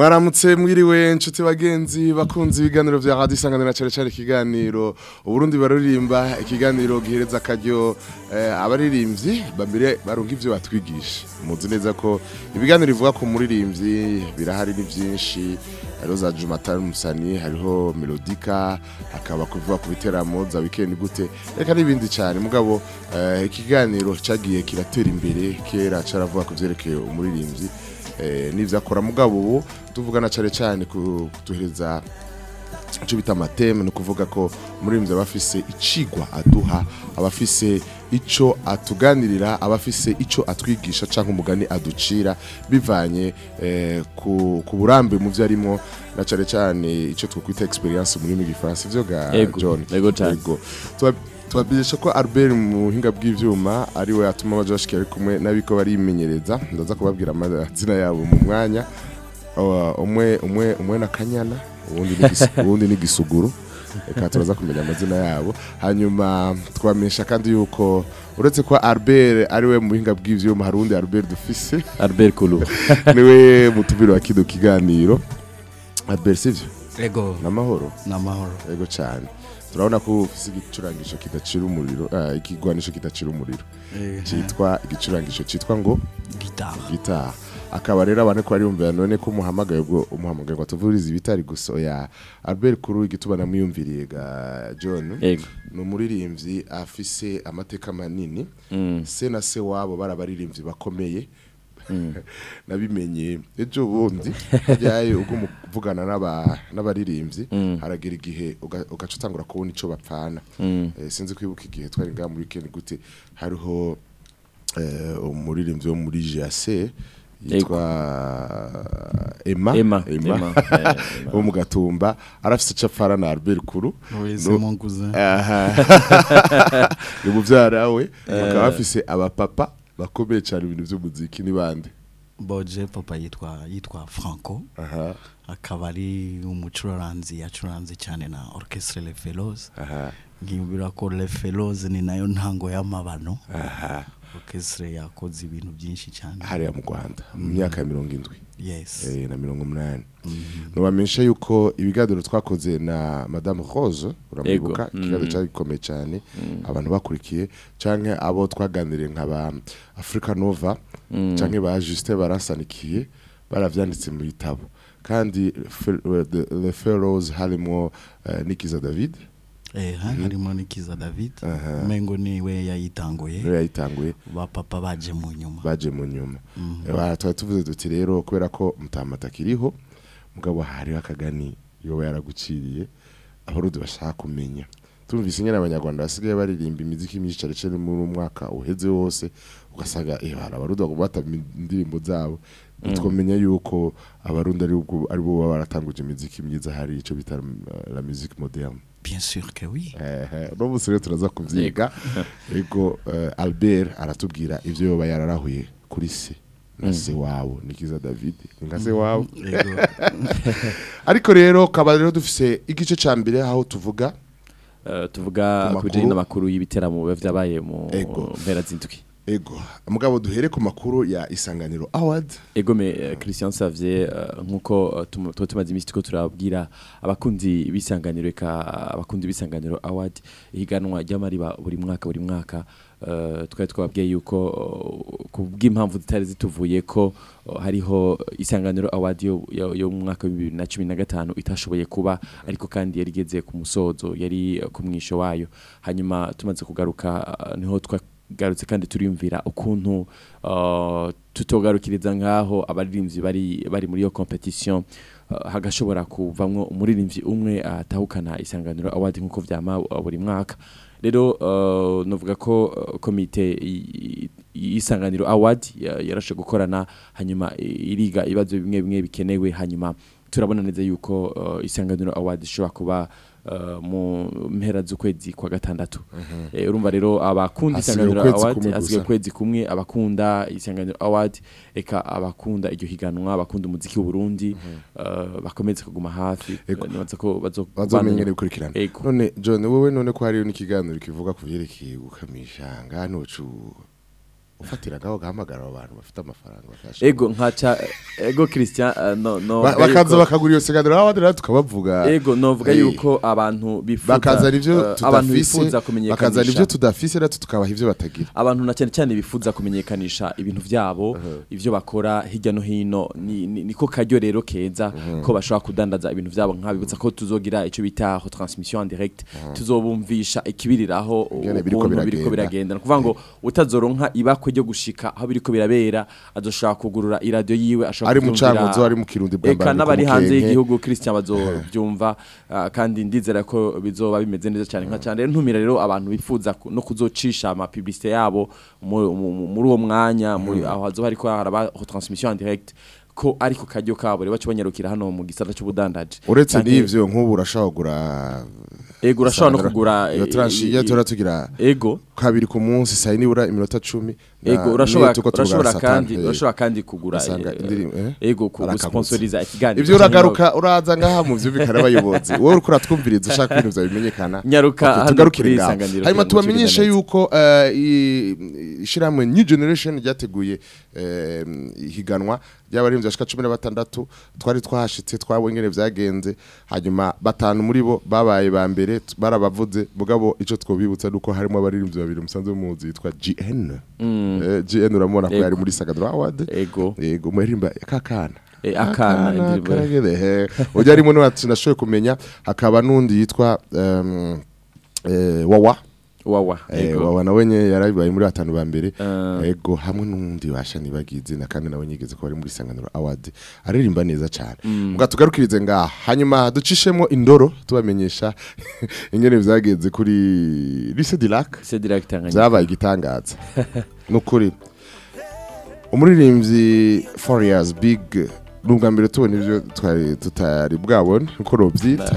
mwaramutse mwiriwe inshuti bagenzi bakunze ibiganiro vya radio isanganiro cyane cyane ikiganiro. Uburundi baruririmba ikiganiro gihereza akaryo eh, abaririmbyi bambere baronka ivyo batwigisha. Muzi neza ko ibiganiro bivuga ku muririmbyi birahari ni byinshi hariho za Jumatani Musani hariho Melodika hakaba kuvuga ku biteramo za weekend gute. Reka n'ibindi cyane mugabo eh, ikiganiro cagiye kiratera imbere kera caravuga ku vyerekeye umuririmbyi eh, n'ivyo akora. Mugabo ubu tuvugana cyane cyane kuduhereza icyo bita amateme ni ukuvuga ko umuririmbyi aba afise icigwa aduha aba afise icyo atuganirira aba afise icyo atwigisha cyangwa umugani aducira bivanye eh, ku, burambe mu byo arimo na cyane cyane icyo twakwita experience mu rurimi rw'igifaransa ivyo ga John? ego cane. Tuba- tubabwirisha ko Albert mu buhinga bw'ivyuma ari we atuma abaje bashikira ari kumwe n'abiko barimenyereza. Ndaza kubabwira amazina yabo mu mwanya. Umwe umwe umwe na kanyana ubundi ni gisuguru. Reka turaza kumenya amazina yabo. Hanyuma twamenyesha kandi yuko uretse ko Albert ari we mu buhinga bw'ivyuma hari undi Albert dufise. Albert Kulu. Niwe mutumiro wa kido kiganiro. Albert sivyo? Ego. Namahoro? N'amahoro. Ego cyane turabona ko ufise igicurangisho kidacira umuriro ah, ikigwanisho kidacira umuriro. Cyitwa igicurangisho cyitwa ngo? Gitara gitaha akaba rero abantu ko bariyumvira none ko umuhamagaye ubwo umuhamagaye ngo atuvurize ibitari gusa. Ya Albert Kuru igituba namwiyumviriye ga John. Ego. ni umuririmbyi afise amateka manini. Mm. se na se wabo barabaririmbyi bakomeye. Nabimenye. Ejo bundi ryaye ubwo muvugana n'aba n'abaririmbyi haragira igihe uga- ugaca utangura kubona ico bapfana. Eh, sinzi kwibuka igihe twari ngaha muri weekend gute. Hariho eh, umuririmbyi wo muri GAC yitwa Emma. Emma, wo mu gatumba arafise capfara na Albert Kuru. Ni muvyara we. Bakaba bafise abapapa bakomeye cyane ibintu by'umuziki ni bande boje papa yitwa yitwa Franco. Aha. Akaba ari umucuraranzi yacuranze cyane na orchestre Les Fellows. Aha. Nkiyumvira ko Les Fellows ni na yo ntango y'amabano. Aha. Orchestre yakoze ibintu byinshi cyane. Hariya mu Rwanda mu myaka ya mirongo indwi. Yes. Eh, na mirongo umunani. Nubamenyesha yuko ibiganiro twakoze na madame Rose uramwibuka Ego. ikiganiro Mhm. cyari gikomeye cyane. Abantu bakurikiye canke abo twaganiriye nk'aba Africa Nova canke ba Justin barasanikiye baravyanditse mu bitabo. Kandi The Fellows harimo eh, Nikiza David harimo nikiza David. Aha. mengo ni we yayitanguye yayitanguye ba papa baje mu nyuma. Baje mu nyuma. Eh, twari tuvuze duti rero kubera ko mutamata akiriho mugabo hariho akagani yoba yaraguciriye abarundi bashaka kumenya. Tumvise nyine abanyarwanda basigaye baririmba imiziki myinshi cyane cyane muri uyu mwaka uheze wose ugasanga eh hari abarundi bagomba bata indirimbo zabo. Twamenya yuko abarundi ari bo baratanguje imiziki myiza hari ico bita eh, la musique moderne. Bien sûr que oui. Ehe no musi rero turaza kuvyiga ego eh, Albert aratubwira ivyo yoba yararahuye kuri se. Na se wabo nikiza David. Ni nka se wabo ego ariko rero kaba rero dufise igice ca mbere aho tuvuga. Eh, tuvuga Ku ku bijanye makuru. n'amakuru y'ibiteramo biba vyabaye mu Ego. mpera z'indwi ego. Mugabo duhere ku makuru ya isanganiro award. Egome eh, Christian Savier eh, nk'uko eh, tuba tumaze iminsi tuko turabwira abakundi bisanganiro eka abakundi bisanganiro award ihiganwa ry'amariba buri mwaka buri mwaka twari twababwiye yuko ku bw'impamvu zitari zituvuye ko hariho isanganiro award yo, mu mwaka wa bibiri na cumi na gatanu itashoboye kuba ariko kandi yari igeze ku musozo yari ku mwisho wayo. Hanyuma tumaze kugaruka ni ho twa garutse kandi turiyumvira ukuntu uh, tutogarukiriza ngaho abaririmbyi bari muri iyo competition. Uh, hagashobora kuvamwo umuririmbyi umwe atahukana isanganiro award nk'uko vyama uh, buri mwaka. Rero uh, novuga ko komite y'isanganiro award ya- yarashe gukorana hanyuma iriga ibibazo bimwe bimwe bikenewe hanyuma turabona neza yuko isanganiro award ishobora kuba mu mpera z'ukwezi kwa gatandatu. Eh, urumva rero abakunda isanganiro award gusa. ukwezi kumwe abakunda isanganiro award eka abakunda iryo higanwa abakunda umuziki w'u Burundi uh, bakomeze kuguma hafi. Nibaza ko bazo bazomenyere gukurikirana. None John wowe none ko hariyo n'ikiganiro kivuga ku vyerekeye gukamisha ngaha nucu ufatira ngaho gahamagara abo bantu bafite amafaranga bakayashaka. ego nkaca ego Christian eh, no no Ba- bakaza bakagura iyo segadero abandi rero tukabavuga. Ego novuga yuko abantu bifuza bakazana ivyo eh, abantu bifuza bakazana ivyo kumenyekanisha tudafise rero tukabaha ivyo batagira. Abantu na cyane cyane bifuza kumenyekanisha ibintu byabo ivyo bakora hirya no hino. Ni- ni- niko karyo rero keza ko bashobora kudandaza ibintu byabo nkabibutsa ko tuzogira ico bita transmission en direct tuzobumvisha ikibiriraho biriko biragenda. ukuvuga ngo utazoronka ibakwe ryo gushika aho biriko birabera azoshaka kugurura iradiyo yiwe ashaka ari mu cankuzo ari mu kirundi bwa mbere n'abari hanze y'igihugu Christian bazovyumva ah, kandi ndizera ko bizoba bimeze neza cyane nka cyane ntumira rero abantu bifuza no kuzocisha ama publicité yabo muri uwo mwanya muri mm. aho hazo hariko haraba transmission en direct ko ariko kajyo kabo. Reba cyobanyarukira hano mu gisata cy'ubudandaje uretse n'ivyo nk'ubu urashahogura ego urashobora no kugura iyo eh, eh, turatugira ego. kabiri ku munsi sayi nibura iminota 10 yego urashobora urashobora kandi urashobora kandi kugura yego kugusponsoririza ikiganiro ibyo uragaruka uraza ngaha mu byumvikana abayobozi. Wowe uriko uratwumviriza ushaka ibintu byawe bimenyekana nyaruka tugarukire ngaho hanyuma tubamenyeshe yuko eh, ishyirahamwe new generation ryateguye eh, ihiganwa ry'abarinzi bashika cumi na batandatu twari twahashitse twabonye ingene vyagenze. Hanyuma batanu muri bo babaye ba mbere barabavuze mugabo ico twobibutsa nuko harimo abarinzi babiri musanzwe muzi yitwa GN mm. GN uramubona ko yari muri Sagadro Award ego. Yego muririmba kakana. Eh, akana, karagere he ujya arimo n'uwati nashoboye kumenya hakaba n'undi yitwa eh, wawa. Wawa Eh, ego. wawa nawe nye yarabibaye muri batanu ba mbere. Ah. ego hamwe n'undi washa nibagiye izina kandi nawe nyigeze ko bari muri Isanganiro Award. Aririmba neza cyane mbwa tugarukirize ngaha. Hanyuma ducishemo indoro tubamenyesha ingene vyagenze kuri Lycée du Lac c'est direct Tanganyika. byabaye igitangaza. Nukuri umuririmbyi four years big nubwa mbere tubona ibyo tutari bwabone uko robyita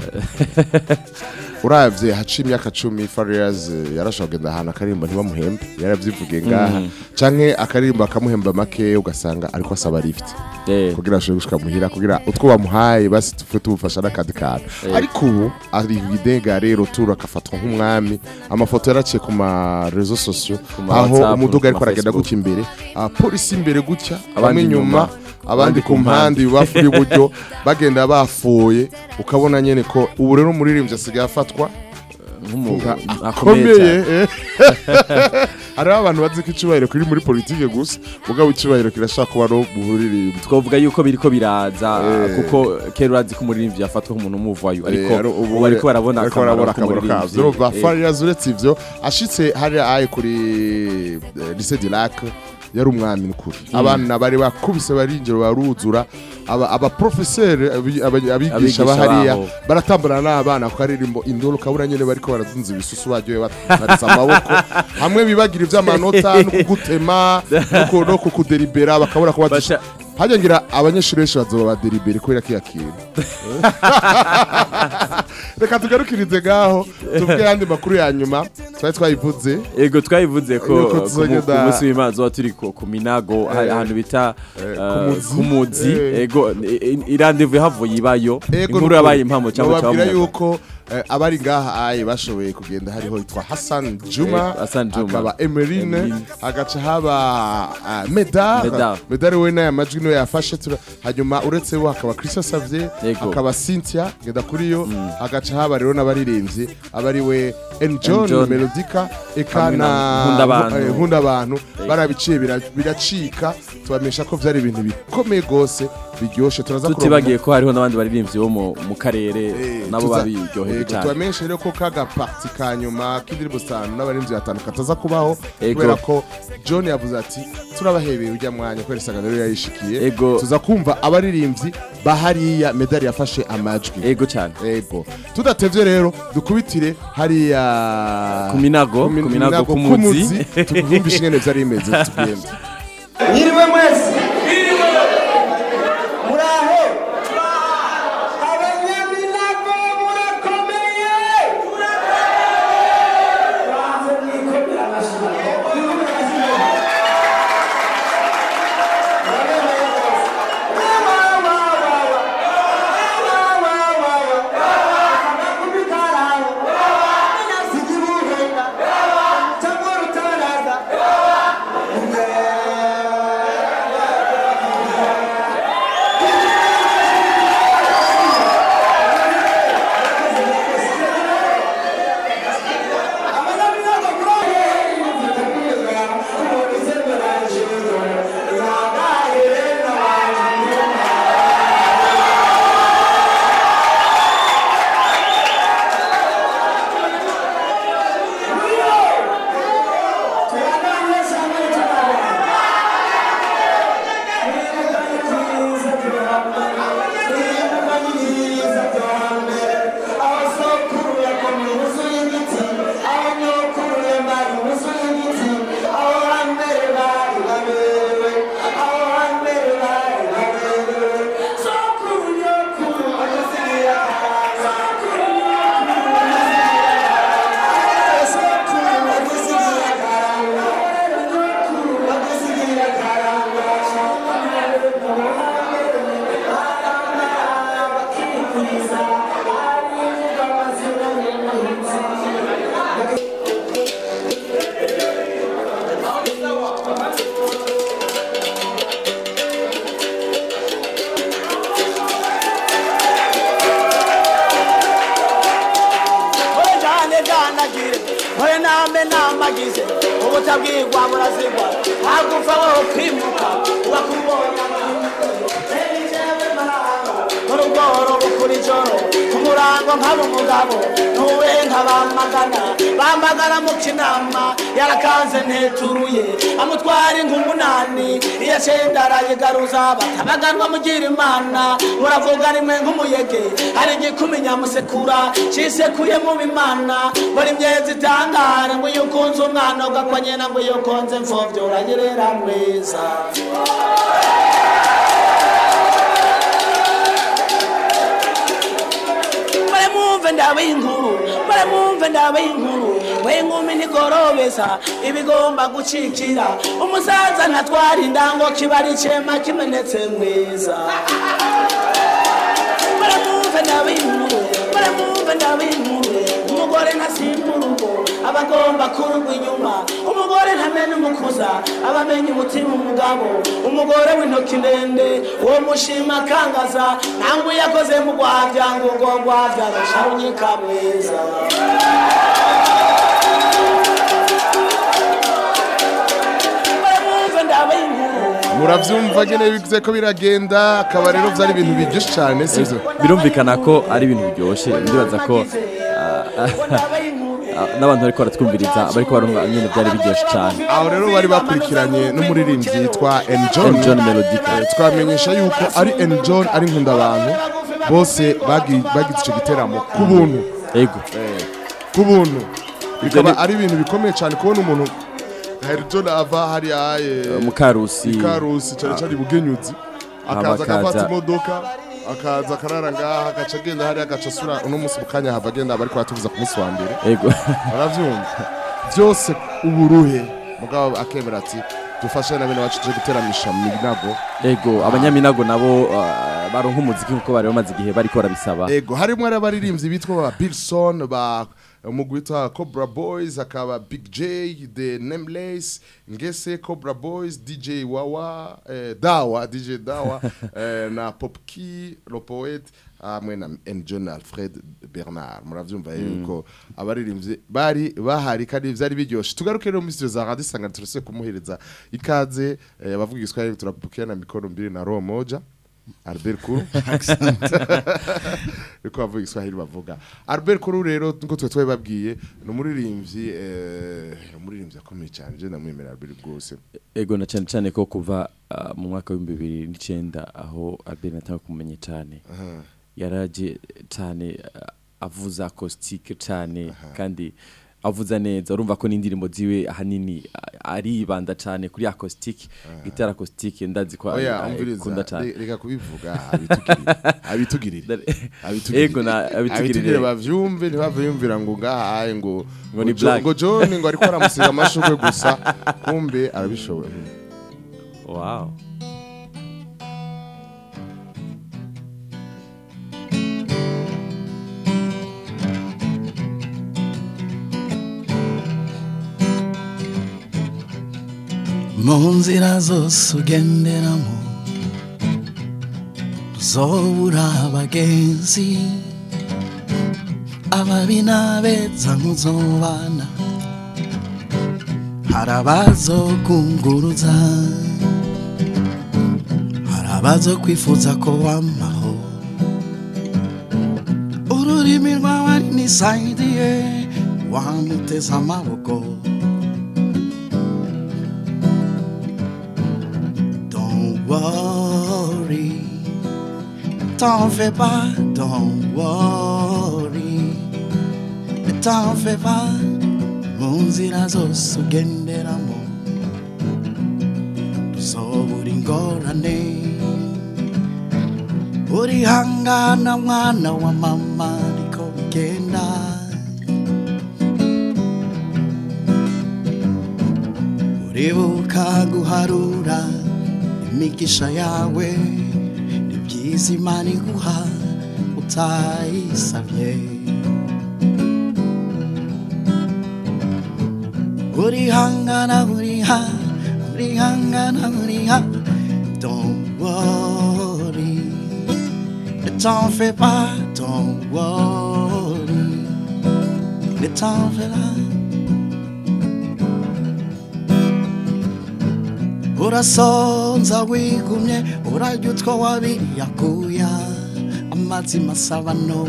uravye haca imyaka cumi years eh, yarashobora kugenda ahantu akaririmba ntibamuhembe. Yaravyivugiye ngaha. Canke akaririmba akamuhemba make ugasanga ariko asaba lift. Eh, kugira ashobore gushika muhira kugira utwo bamuhaye basi tufe tubufasha n'akandi kantu. Ariko ubu ari idega rero tura akafatwa nk'umwami. Amafoto yaraciye ku ma sosiyo ma aho umuduga ariko aragenda gutya imbere. Abapolisi imbere gutya Abandi bamwe inyuma. inyuma, abandi ku mpande ibubafu n'iburyo bagenda bafoye ukabona nyene ko ubu rero umuririmbyi asigaye afatwa nka- akomeye eh. hariho abantu bazi ko icubahiro kiri muri politike gusa mugabo icubahiro kirashaka kuba no mu buririmbyi. Twavuga yuko biriko biraza Eh. kuko kera urazi ko umuririmbyi yafatwa nk'umuntu umuvayo ariko Eh, ari- ubu ubu ariko barabona ariko akamaro urumva Farias uretse ivyo ashitse hari aye kuri eh, Lycée du Lac yari umwami n'ukuri abana bari bakubise barinjira baruzura. Aba aba professeur abi- abi- abigisha bahariya baratambana n'abana ku karirimbo indoro kabura nyene bariko barazunza ibisusu baryoye bataritse amaboko. Hamwe bibagira ivy'amanota no kugutema no ku- no kukuderibera bakabura Basha- hajya ngira abanyeshuri benshi bazoba baderibere kubera kiya kintu. reka tugarukirize ngaho tuvuge yandi makuru ya nyuma. Twari twayivuze. Ego twayivuze ko ku munsi w'imana zoba turi ku minago ha- ahantu bita Eh, eh, ku Muzi. ku muzi. Eh. ego i- i- irandevu havuye ibayo. Inkuru yabaye impamo cyangwa cyangwa yuko eh, abari ngaha aye bashoboye kugenda hariho yitwa Hassan Juma Eh, Hassan Juma. akaba Emeline. agaca haba ah, Medar Medar. We n'aya majwi ni we yafashe hanyuma uretse we hakaba Christian Xavier Yego. hakaba Cynthia genda kuri yo hagaca haba rero n'abaririmbyi abari we N John John. Melodica eka na eh, Nkundabantu barabiciye bira- biracika tubamenyesha ko byari ibintu bikomeye gose biryoshe turaza kuronka- tutibagiye ko hariho n'abandi baririmbyi bo mu- karere Eh, nabo babiryoheje Yego, tubamenyeshe rero ko kaga parti ka nyuma k'indirimbo zitanu n'abarinzi batanu kataza kubaho Yego. kubera ko john yavuze ati turabahebeye ujya mwanya kubera isangano rero yayishikiye. Yego. tuza kumva abaririmbyi bahariya medali yafashe amajwi. Ego cyane. Ego. Tudatevye rero dukubitire hariya Ku Minago, Ku min- ku Minago, ku Muzi. Tukumvishe ingene vyari bimeze. Tugende. igual Brasil, água falou que nkaba umugabo ntuwe nkabamagana bamagana mu kinama yarakanze nteturuye. Amutwara inkumunani iyo acenda arayigaruza batabaganwa mugira imana muravuga rimwe nk'umuyege. Hari igikumi nyamusekura cisekuye mu bimana. Buri myezi itangare ngo iyo ukunze umwana ugakwa nyina ngo iyo konze mfovyo uranyerera mwiza. Ndabe inkuru bare mumve ndabe inkuru we nkumi ntigorobeza ibigomba gucikira umusaza ntatwara indango kiba ari icema kimenetse mwiza bare mumve ndabe inkuru bare mumve ndabe inkuru umugore ntasimba urugo aba agomba kurugwa inyuma. Umugore ntamenya umukuza aba amenya umutima umugabo. Umugore w'intoki ndende uwo mushima akangaza. Ntabwo iyo akoze mu rwabya ngo urwo rwabya rusharunyika mwiza muravyumva nyene bivuze ko biragenda akaba rero vyari ibintu biryoshe cane sivyo birumvikana ko ari ibintu biryoshye ndibaza ko n'abantu bariko baratwumviriza bariko barumva nyine byari biryoshye cyane aho rero bari bakurikiranye n'umuririmbyi yitwa N John John Melodica. Eh, twamenyesha yuko ari N John ari nkunda abantu. Bose bagi- bagize ico giteramo. Ku buntu. Ego. Ku buntu. Bikaba ari ibintu bikomeye cyane kubona umuntu John ava hariya eh, mukarusi. Ikarusi cyane cyane ibugenyuzi akaza agafata imodoka. Akaza akarara ngaha agaca agenda hariya agaca asura uno munsi mu kanya hava agenda bariko batuvuza ku munsi wa mbere. Ego baravyumva byose uburuhe. Mugabo akemera ati dufashe na bene bacu tuje guteramisha mu minago. Ego abanyaminago nabo ah, baronka umuziki nk'uko bari bamaze igihe bariko barabisaba. Ego harimo ari abaririmbyi bitwa ba Bilson ba umugwi witwa Cobra Boys akaba Big J The Nameless Ngese Cobra Boys DJ Wawa eh, Dawa DJ Dawa eh, na Pop Key Le Poet hamwe na John Alfred Bernard. Muravyumva yuko abaririmbyi bari bahari kandi vyari biryoshe. Tugaruke rero muri studio za Radio Sangana turase kumuhereza ikaze eh, abavuga Igiswahili turapokea na mikono mbili na roho moja. Albert Kuru. Riko bavuga Igiswahili bavuga. Albert Kuru rero nko twe twe babwiye ni umuririmbyi eh umuririmbyi akomeye cyane. Je namwemera Albert rwose. Ego na cyane cyane ko kuva ah, mu mwaka w'ibihumbi bibiri n'icenda aho Albert natanga kumenya cyane. Yaraje cyane ah, avuza acoustic cyane. Kandi avuza neza urumva ko n'indirimbo ziwe ahanini ah, aribanda cyane kuri acoustic guitar acoustic ndazi ko umviriza. akunda cyane re- reka kubivuga abitugirire. Abitugirire. Ego na- abitugirire. bavyumve ntibaviyumvira ngo ngahaye ngo Ngo ni black. ngo John ngo ariko aramusiga amashurwe gusa kumbe arabishoboye. Wow. Mu nzira zose ugenderamo zobura abagenzi ababi n'abeza muzobana hari abazokunguruza hari abazo kwifuza ko wamaho ururimi rwawe ari nisaidiye wamuteze amaboko. T'en fais pas, don't worry, t'en fais pas, mu nzira zose ugenderamo, tuzobura ingorane, urihangana mwana wa mama niko bigenda. uribuka guharura imigisha yawe bizimana iguha utayisabye urihangana uriha urihangana uriha don't worry. Ne t'en fais pas don't worry. Ne t'en fais pas urasonza wigumye urarya utwo wabiyakuya amazi masabano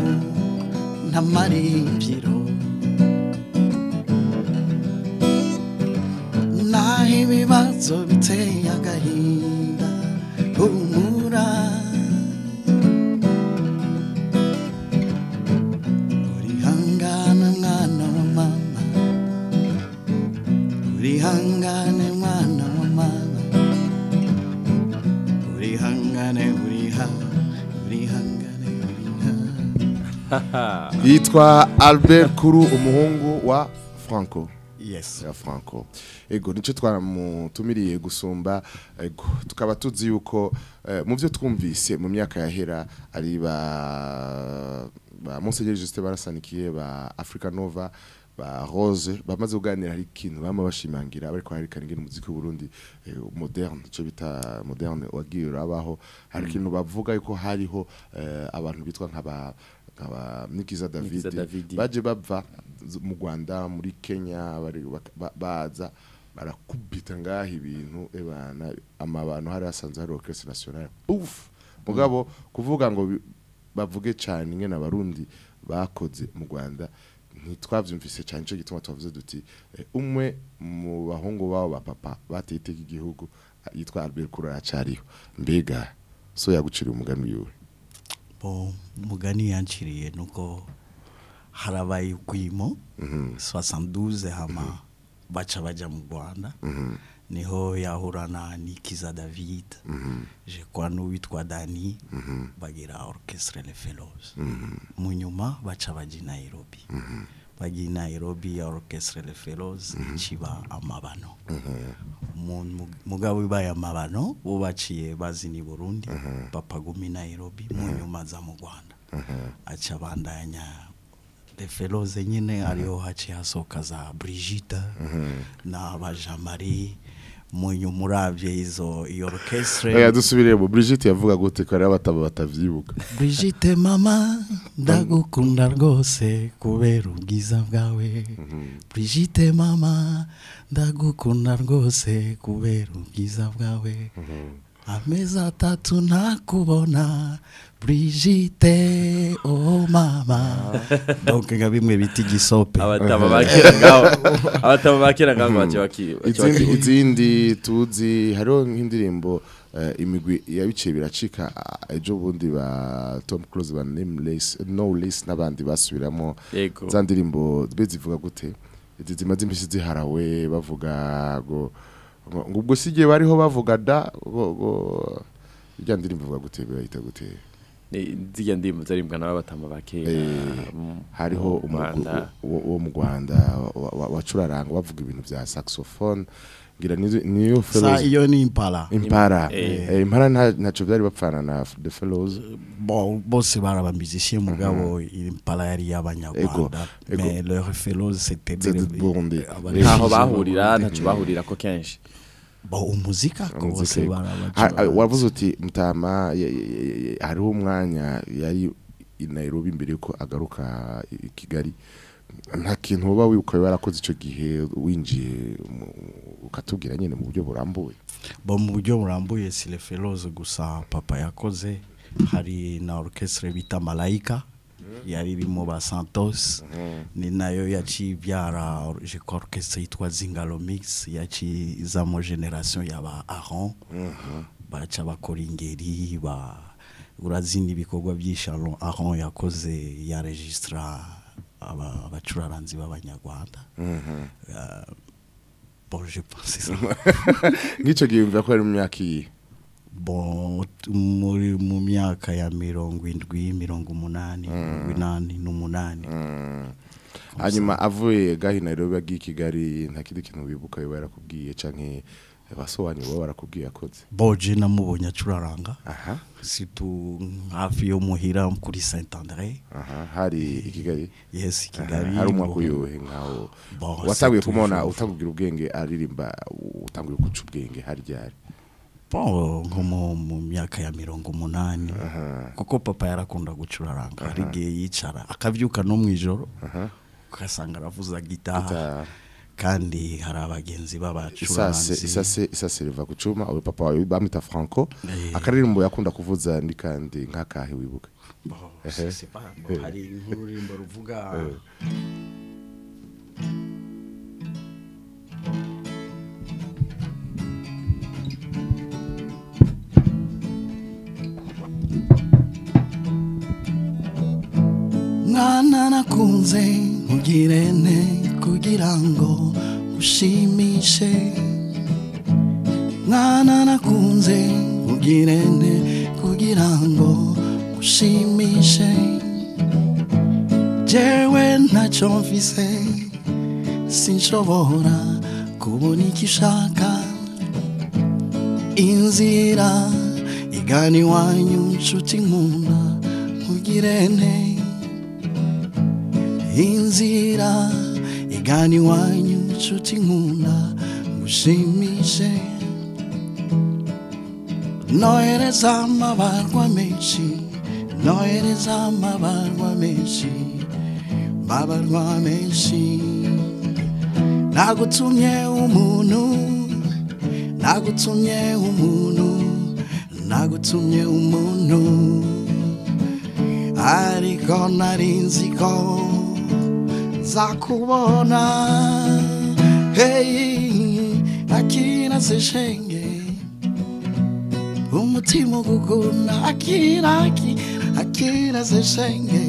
ntamaribiro naho ibibazo biteye agahinda humura. yitwa Albert Kuru umuhungu wa Franco. Yes. Ya Franco. Ego nico twaramutumiriye gusumba. Ego tukaba tuzi yuko eh, mu byo twumvise mu myaka yahera ari ba ba Monseigneur Justin barasanikiye ba Africa Nova ba Rose bamaze kuganira hari ikintu bama bashimangira bariko harikana ingene umuziki w'u Burundi eh, moderne ico bita moderne wagiye urabaho. Hari ikintu bavuga yuko hariho eh, abantu bitwa nk'aba nk'aba Nikiza David baje bava mu Rwanda muri Kenya baza barakubita ngaho ibintu ebana amabano hari hasanzwe hari orchestre nationale uf mugabo kuvuga ngo bavuge cyane ingene abarundi bakoze mu Rwanda ntitwavyumvise cyane ico gituma twavuze duti eh, umwe mu bahungu babo ba papa bateye iteka igihugu yitwa Albert Kura aracariho mbega so yaguciriye umugani wiwe bo mugani yanciriye nuko harabaye ugwimo 72 hama baca baja mu Rwanda. Niho yahurana nikiza David je kwa n'uwitwa Dani bagira orchestre Les Fellows mu nyuma baca baja i Nairobi. Bagiye i Nairobi ya orchestre Les Fellows iciba amabano. Mu- mu- mugabo ibaye amabano bo baciye bazini Burundi papa gumi Nairobi mu nyuma za mu Rwanda. Aca bandanya Fellows nyine ariho haciye hasohoka za Brigitte na ba Jean Marie mu nyuma uravye izo iyo orchestre. Oya dusubiremo Brigitte yavuga gute? Ko ari abataba batavyibuka. Brigitte mama ndagukunda rwose kubera ubwiza bwawe. Brigitte mama ndagukunda rwose kubera ubwiza bwawe. Amezi atatu ntakubona Brigitte oh mama donc nka bimwe bita igisope abatama bakera ngaho abatama bakera ngaho bace baki izindi izindi tuzi hariho nk'indirimbo eh, imigwi yabiciye biracika ah, ejo bundi ba Tom Cruise ba Nameless No Less n'abandi basubiramo. Za ndirimbo zbe zivuga gute? Izi zimaze imisi ziharawe bavuga ngo ubwo sigiye bariho bavuga da? Ngo ngo irya ndirimbo ivuga gute bayita gute? Zirya ndimo zarimbwa n'abatama bakera Eh, mu- hariho mu Rwanda. umugwi wo wo mu Rwanda wa- wa- wacuraranga bavuga ibintu vya saxophone. Ngira niyo sa fellows iyo ni impala. Impara Eh. Eh, impara nta- ntaco byari bapfana na the fellows. Bose barabambizishiye mugabo impala yari y'abanyarwanda. Ego, ego. mais leur fellows c'était des- ntaho bahurira ntacyo bahurira ko kenshi. Umuzika ko ha- wavuze uti mutama hariho umwanya yari i Nairobi mbere yuko agaruka i Kigali. Nta kintu uba wibuka warakoze ico gihe winjiye ukatubwira nyene mu buryo burambuye. Mu buryo burambuye si les fellows gusa papa yakoze. Hari na orchestre bita malayika yari irimo ba santos. Ni na yo yaciye ibyara orchestre yitwa zingalo mix. Yaciye izamo generation yaba aron. Baca bakora ingeri ba urazindi ibikorwa by'ishalon aron yakoze ya registra aba- abacuraranzi b'abanyarwanda Euh, bon je pense ça nk'ico gihe mva ko ari mu myaka iyi muri mu myaka ya mirongo indwi mirongo umunani mirongo inani n'umunani. Hanyuma avuye gahi Nairobi agiye i Kigali nta kindi kintu wibuka biba yarakubwiye canke basobanyu baba barakubwiye yakoze. Boje namubonye acuraranga. Aha. Situ hafi yo muhira kuri saint andre aha. Hari i Kigali? Yes Aha, kigali. Hari umwaka uyuhe nkaho kumubona toujours- utangubwira ubwenge aririmba utanguye guca ubwenge hari ryari? bon nko mu- myaka ya mirongo umunani kuko papa yarakunda gucuraranga. Hari igihe yicara akabyuka no mu ijoro ugasanga aravuza gitara kandi hari abagenzi b'abacuranzi. Isase riva ku uyu papa wawe bamwita Franco Eh. akaririmbo yakunda kuvuza ndi kandi nk'akahe wibuka bo, hari nk'ururimbo ruvuga. Mwana nakunze nkugirene kugira ngo ushimishe. Mwana nakunze nkugirene kugira ngo ushimishe. Jewe ntacyo mfise sinshobora kubona icyo ushaka. Inzira igana iwanyu nshuti nkunda nkugirene inzira igana iwanyu nshuti nkunda ngushimishe nohereza amabarwa menshi nohereza amabarwa menshi mabarwa menshi. Nagutumye umuntu nagutumye umuntu. Nagutumye umuntu ariko nari nzi ko zakubona. Hey akira zishenge umutima ugukunda akira aki- akira zishenge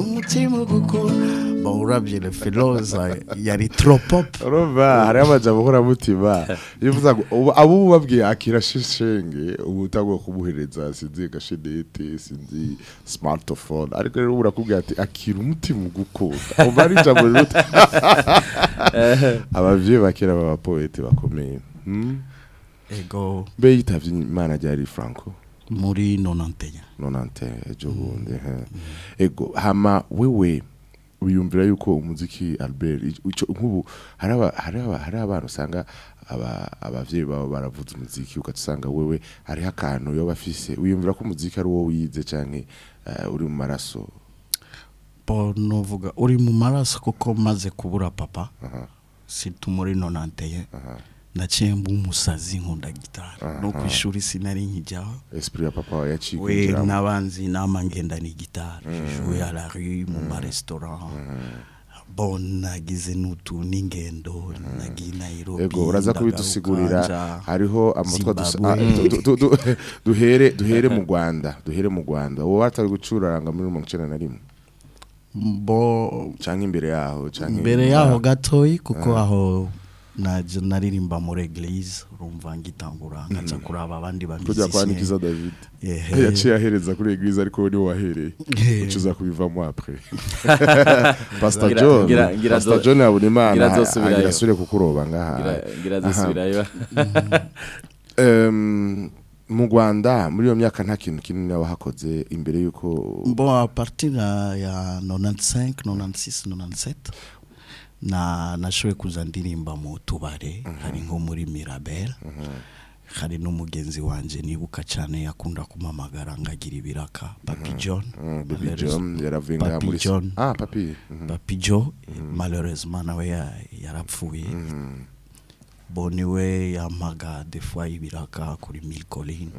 umutima ugukunda bo urabye le filoza yari trop pop. Urumva hariho amajambo nkoramutima yifuza ngo abo ubu babwiye akira shishenge ubu utagiye kumuhereza sinzi gashinete sinzi smartphone. Ariko rero urakubwira ati akira umutima ugukunda. Ubu ari ijambo riruta abavyeyi bakera b'abapoete bakomeye. Hmm? ego. Mbe yitavye imana ryari franco? Muri nonantenya nonante ejo bundi he. ego hama wewe wiyumvira yuko umuziki Albert nkubu hari aba- hari aba- hari abantu usanga aba abavyeyi babo baravuze umuziki ugasanga wewe hariho akantu yo bafise wiyumvira ko umuziki ari wowe wize canke eh, uri mu maraso bo novuga uri mu maraso kuko maze kubura papa Aha. situ muri nonanteye. Naciye umusazi nkunda gitari. No ku ishuri sinari nkijyaho esprit ya papa yaciye we n'abanzi nama ngendana igitari jouer à la rue mu maresitora bon nagize n'utu n'ingendo nagiye Nairobi ego uraza kubidusigurira hariho Zimbabwe. ah, du- du- du- duhere duhere mu Rwanda duhere mu Rwanda. Wowe watari gucuranga muri 1991 bo canke imbere yaho canke mbere yaho gatoyi kuko aho naje naririmba muri eglise urumva ngitangura nkaca kuraba abandi kujya kwa Nikiza David. Ehe. yaciye ahereza kuri eglise ariko ni we wahereye. Eh. ucuza kubivamo après. Pastor John. Pastor John abona imana ngira azosubirayo. agira asubire kukuroba ngaha. Zisubirayo Em, mu Rwanda muri iyo myaka nta kintu kinini wahakoze imbere yuko bon à partir ya ya 95 96 97 na nashoboye kuza ndirimba mu tubare hari nko muri Mirabel. Hari n'umugenzi wanje nibuka cyane yakunda kumamagara ngagira ibiraka. Papi John. John Papi John. Ah papi. Mhm. Papi Joe malheureusement nawe ya- yarapfuye. Bo ni we yampaga fois ibiraka kuri Mille Collines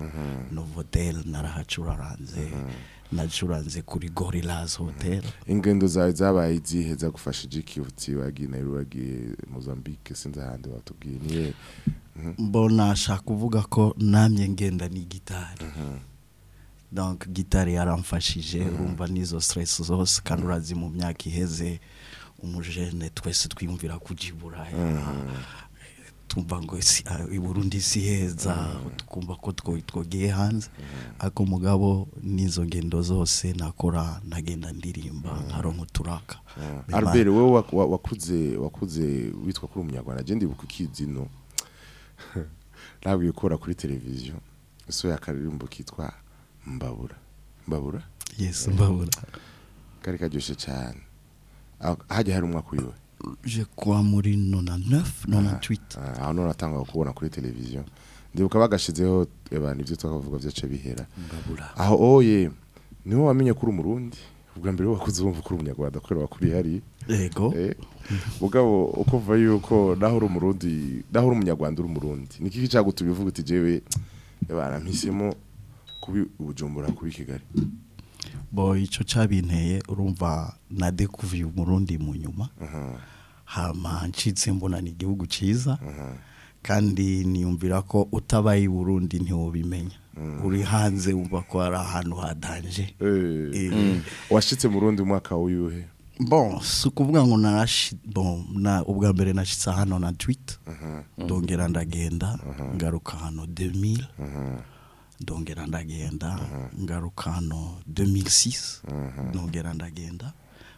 Novotel narahacuraranze nacuranze kuri Gorillaz Hotel. Ingendo zawe zabaye izihe zagufashije iki uti wagiye Nairobi wagiye Mozambique sinzi ahandi watubwiye niye? Mbona ashaka kuvuga ko namye ngenda ni gitari. Donc gitari yaramfashije urumva n'izo stress zose kandi urazi mu myaka iheze umujene twese twiyumvira kujibura. Tumva ngo ah, i Burundi si heza tukumva ko two- twogiye hanze. Ariko mugabo n'izo ngendo zose nakora nagenda ndirimba nkaronka uturaka Albert wa- wakuze wakuze witwa kuri umunyarwanda je ndibuka ikizino nabwiye ukora kuri televiziyo. So yakaririmbo kitwa mbabura. Mbabura? Yes mbabura. Kari karyoshe cyane. Hajya hari umwaka wiwe je crois muri 99 98 Ah, aho none atangwa kubona kuri televiziyo ndibuka bagashizeho abantu ibyo twakavuga byace bihera aho oye ni we wamenye kuri umurundi ubwa mbere wakuze wumva kuri umunyarwanda kubera wakuriye hari yego mugabo ukumva yuko naho uri umurundi naho uri umunyarwanda uri umurundi ni kiki cyagutumye uvuga uti jewe barampisemo kubi ubujumbura kubi kigali. Bo icyo cyabinteye urumva na dekuviye umurundi mu nyuma hama ncitse mbona ni igihugu cyiza kandi niyumvira ko utabaye i burundi ntiwubimenya uri hanze wumva ko ari ahantu hadanje. Eh, Eh, washitse mu rundi mwaka w'uyuhe bon si ukuvuga ngo narashi bon na ubwa mbere nashyitse hano na twit ndongera ndagenda ngaruka hano 2000 ndongera ndagenda ngaruka hano 2006 ndongera ndagenda.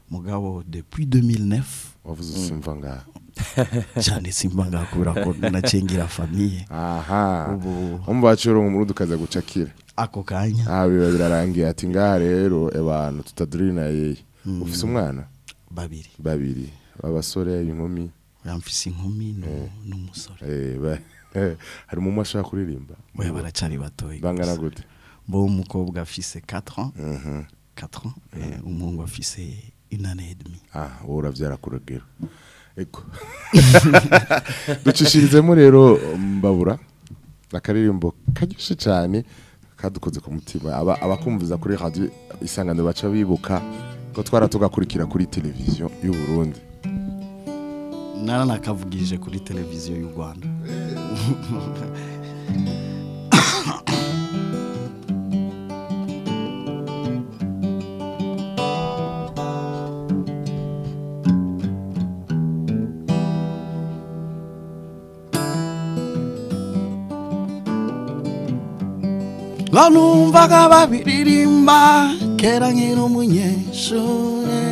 Mugabo depuis 2009 wavuze usimva ngaha cyane simba ngakubira ko nacengira famiye aha. Ubu- umva waciro mu murundi ukaza gucakira. ako kanya. Ah biba birarangiye. Ati ngaha rero abantu tutadurira na yeye ufise umwana? Babiri. Babiri. Abasore inkumi? Yamfise inkumi nu- n'umusore. Eh, ba- hari mu ashaka kuririmba? Oya baracari batoyi. Bangana gute? Bo umukobwa afise 4 ans. Mhm. 4 ans. Eh, umuhungu afise une année et demie ah wowe urabyara ku rugero ego ducishirizemo rero mbabura akaririmbo karyoshye cyane kadukoze ku mutima. Aba- abakumviza kuri radio isanganiro baca bibuka ko twara tugakurikira kuri televiziyo y'u Burundi naranakavugije kuri televiziyo y'u rwanda. numvaga babiririmba kera nkiri umunyeshuri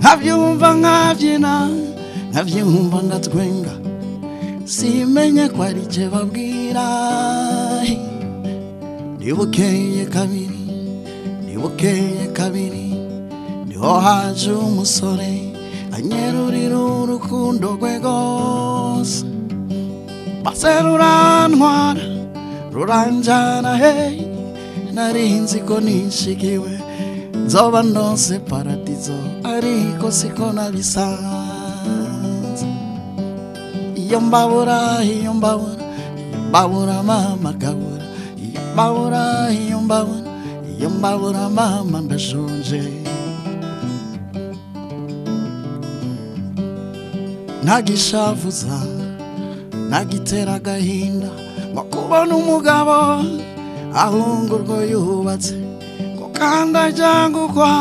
nkabyumva nkabyina nkabyumva ngatwenga simenye ko ari cyo babwira nibukeye kabiri nibukeye kabiri ni ho haje umusore anyerurira urukundo rwe rwose maze rurantwara ruranjana hey narinzi ko nishigiwe nzoba ndose paradizo ariko siko nabisanze iyo mbabura iyo mbabura iyo mbabura mama gabura. Iyo mbabura iyo mbabura iyo mbabura mama ndashonje. Ntagishavuza ntagitera agahinda ngo kubona umugabo ahunga urwo yubatse kandi ajyanga ukwa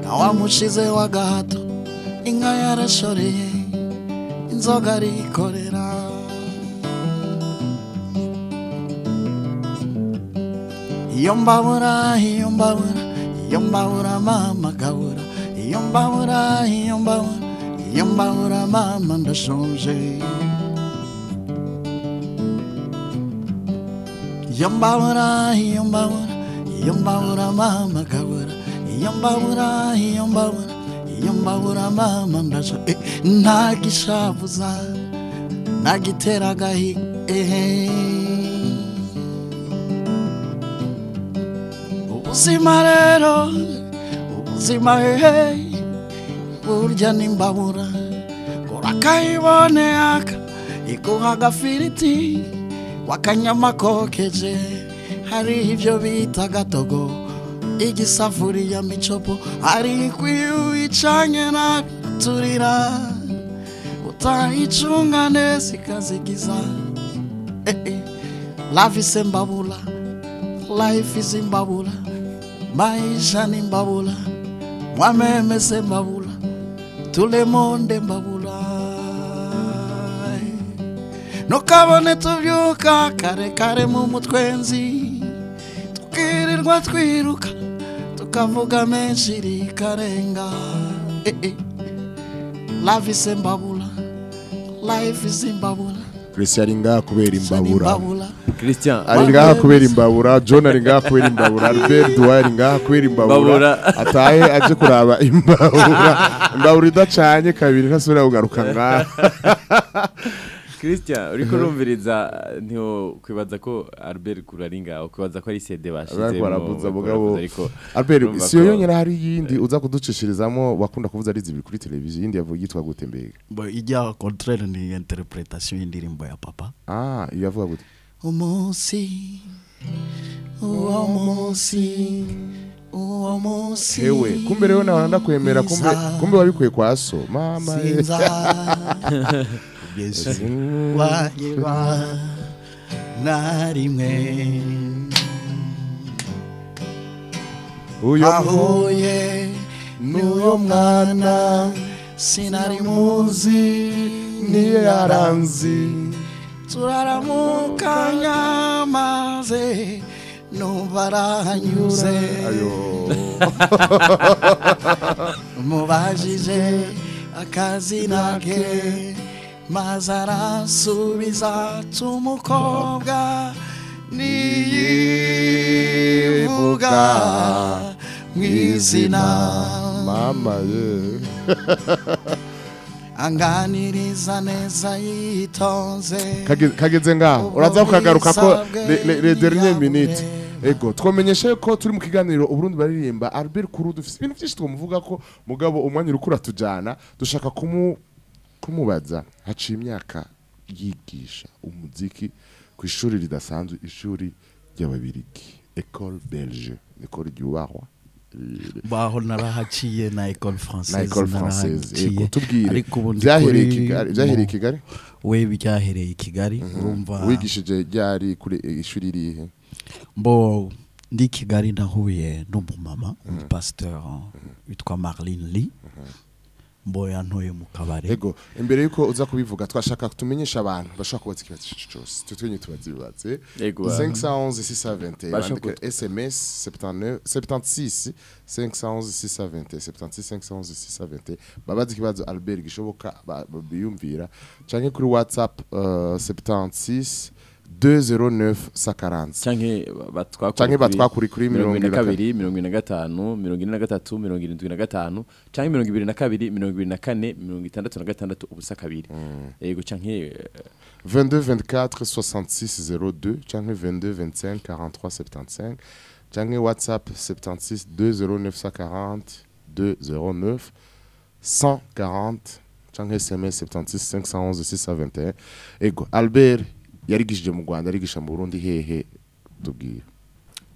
ntawamushize w'agahato inka yarashoreye inzoga arikorera. Iyo mbabura iyo mbabura iyo mbabura mama gabura. Iyo mbabura iyo mbabura iyo mbabura mama ndashonje. Mbabura iyo mbabura mama iyo mbabura iyo mbabura mama ndaje eh, ntagishavuza ntagitera agahi ehe. Ubuzima rero ubuzima hehe burya n'imbabura urakayibone aka iguha agafiriti wakanyama kokeje hari ibyo bita gatogo. Igisafuriya micopo ariko iyo uyicanye nabi turira. Utayicunga neza ikazigiza imbabula life is imbabula maisha ni mbabula mwameme se mbabula tulemonde mbabula. Ntukabone tubyuka kare kare mu mutwenzi tukirirwa twiruka tukavuga menshi rikarenga. Eh, eh. life is imbabula life is imbabula Christian ari ngaha kubera imbabura. christian. Ari ngaha kubera imbabura. John ari ngaha kubera imbabura. Albert Duay ari ngaha kubera imbabura. Imbabura. atahe aje kuraba imbabura. Imbabura idacanye kabiri ntasubira kugaruka ngaha. Christian uriko urumviriza ntiwo kwibaza ko Albert Kuraringa ukwibaza ko ari CD bashizemo Bariko baravuza mugabo Albert urumva siyo ko- yonyene hari yindi uza kuducishirizamo wakunda kuvuza ari zibiri kuri televiziyo yindi yavuga yitwa gute mbega ijya contraire ni interpretation y'indirimbo ya papa ah iyo yavuga gute umunsi uwo munsi uwo munsi hewe kumbe rero nawe ndakwemera kumbe kumbe wabikuye kwa so mama eh. sinza Sûr. wanyeba na rimwe. Ahuye n'uwo mwana sinari muzi niyo yaranzi. Turaramukanya maze numva aranyuze ayo. Mubajije akazina ke. Maze arasubiza tumukobwa niyivuga mu izina mama ye. Anganiriza neza yitonze. Kage- kageze ngaho uraza kukagaruka ko dernier minute. Ego twamenyeshe ko turi mu kiganiro uburundi baririmba Albert Kuru dufite ibintu byinshi twamuvuga ko mugabo umwanya uri kuratujana dushaka kumu kumubaza haciye imyaka yigisha umuziki ku ishuri ridasanzwe ishuri ry'ababirigi Ecole Belge Ecole ryubahwa baho narahaciye na ecole française Française ego tubwire. Byahereye Kigali byahereye Kigali? We byahereye kigali urumva wigishije ryari kuri ishuri rihe mbo ndi kigali nahuye n'umumama umupasiteur witwa marlene lee. Mbo yantoye mu kabari Ego, imbere yuko uza kubivuga twashaka tumenyesha abantu bashaka kubaza ikibazo cyose. Tutwenye tubaze bibaze Ego, 511 620 Bashaka bandika SMS 79 76 511 620 76 511 620 babaze ikibazo Albert gishoboka biyumvira. Canke kuri WhatsApp uh, 76 209 140 canke batwakura Canke batwakura kuri mirongo ine na mirongo ine na kabiri mirongo ine na gatanu mirongo ine na gatatu mirongo irindwi na gatanu canke mirongo ibiri na kabiri mirongo ibiri na kane mirongo itandatu na gatandatu ubusa kabiri. Yego canke eh, 22 24 66 02 canke 22 25 43 75 canke WhatsApp 76 20940 209 140 canke SMS 76 511 621 ego Albert yarigishije mu Rwanda arigisha mu Burundi hehe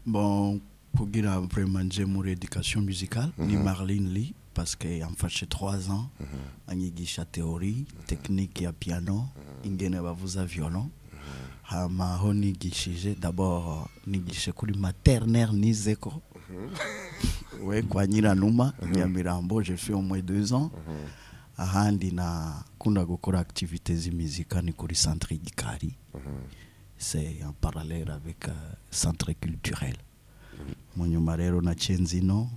bon kugira vraiment nje muri education musicale ni marlene lee parce que yamfashe 3 ans. Anyigisha théorie technique ya piano. Ingene bavuza violon. Hama ho nigishije d'abord nigishe kuri maternelle nizeko. We kwa nyiranuma nyamirambo j'ai fait au moins deux ans ahandi nakunda gukora activité z'imizika ni kuri centre gikari. C'est en parallèle avec euh, centre culturel. Mu nyuma rero naciye nzino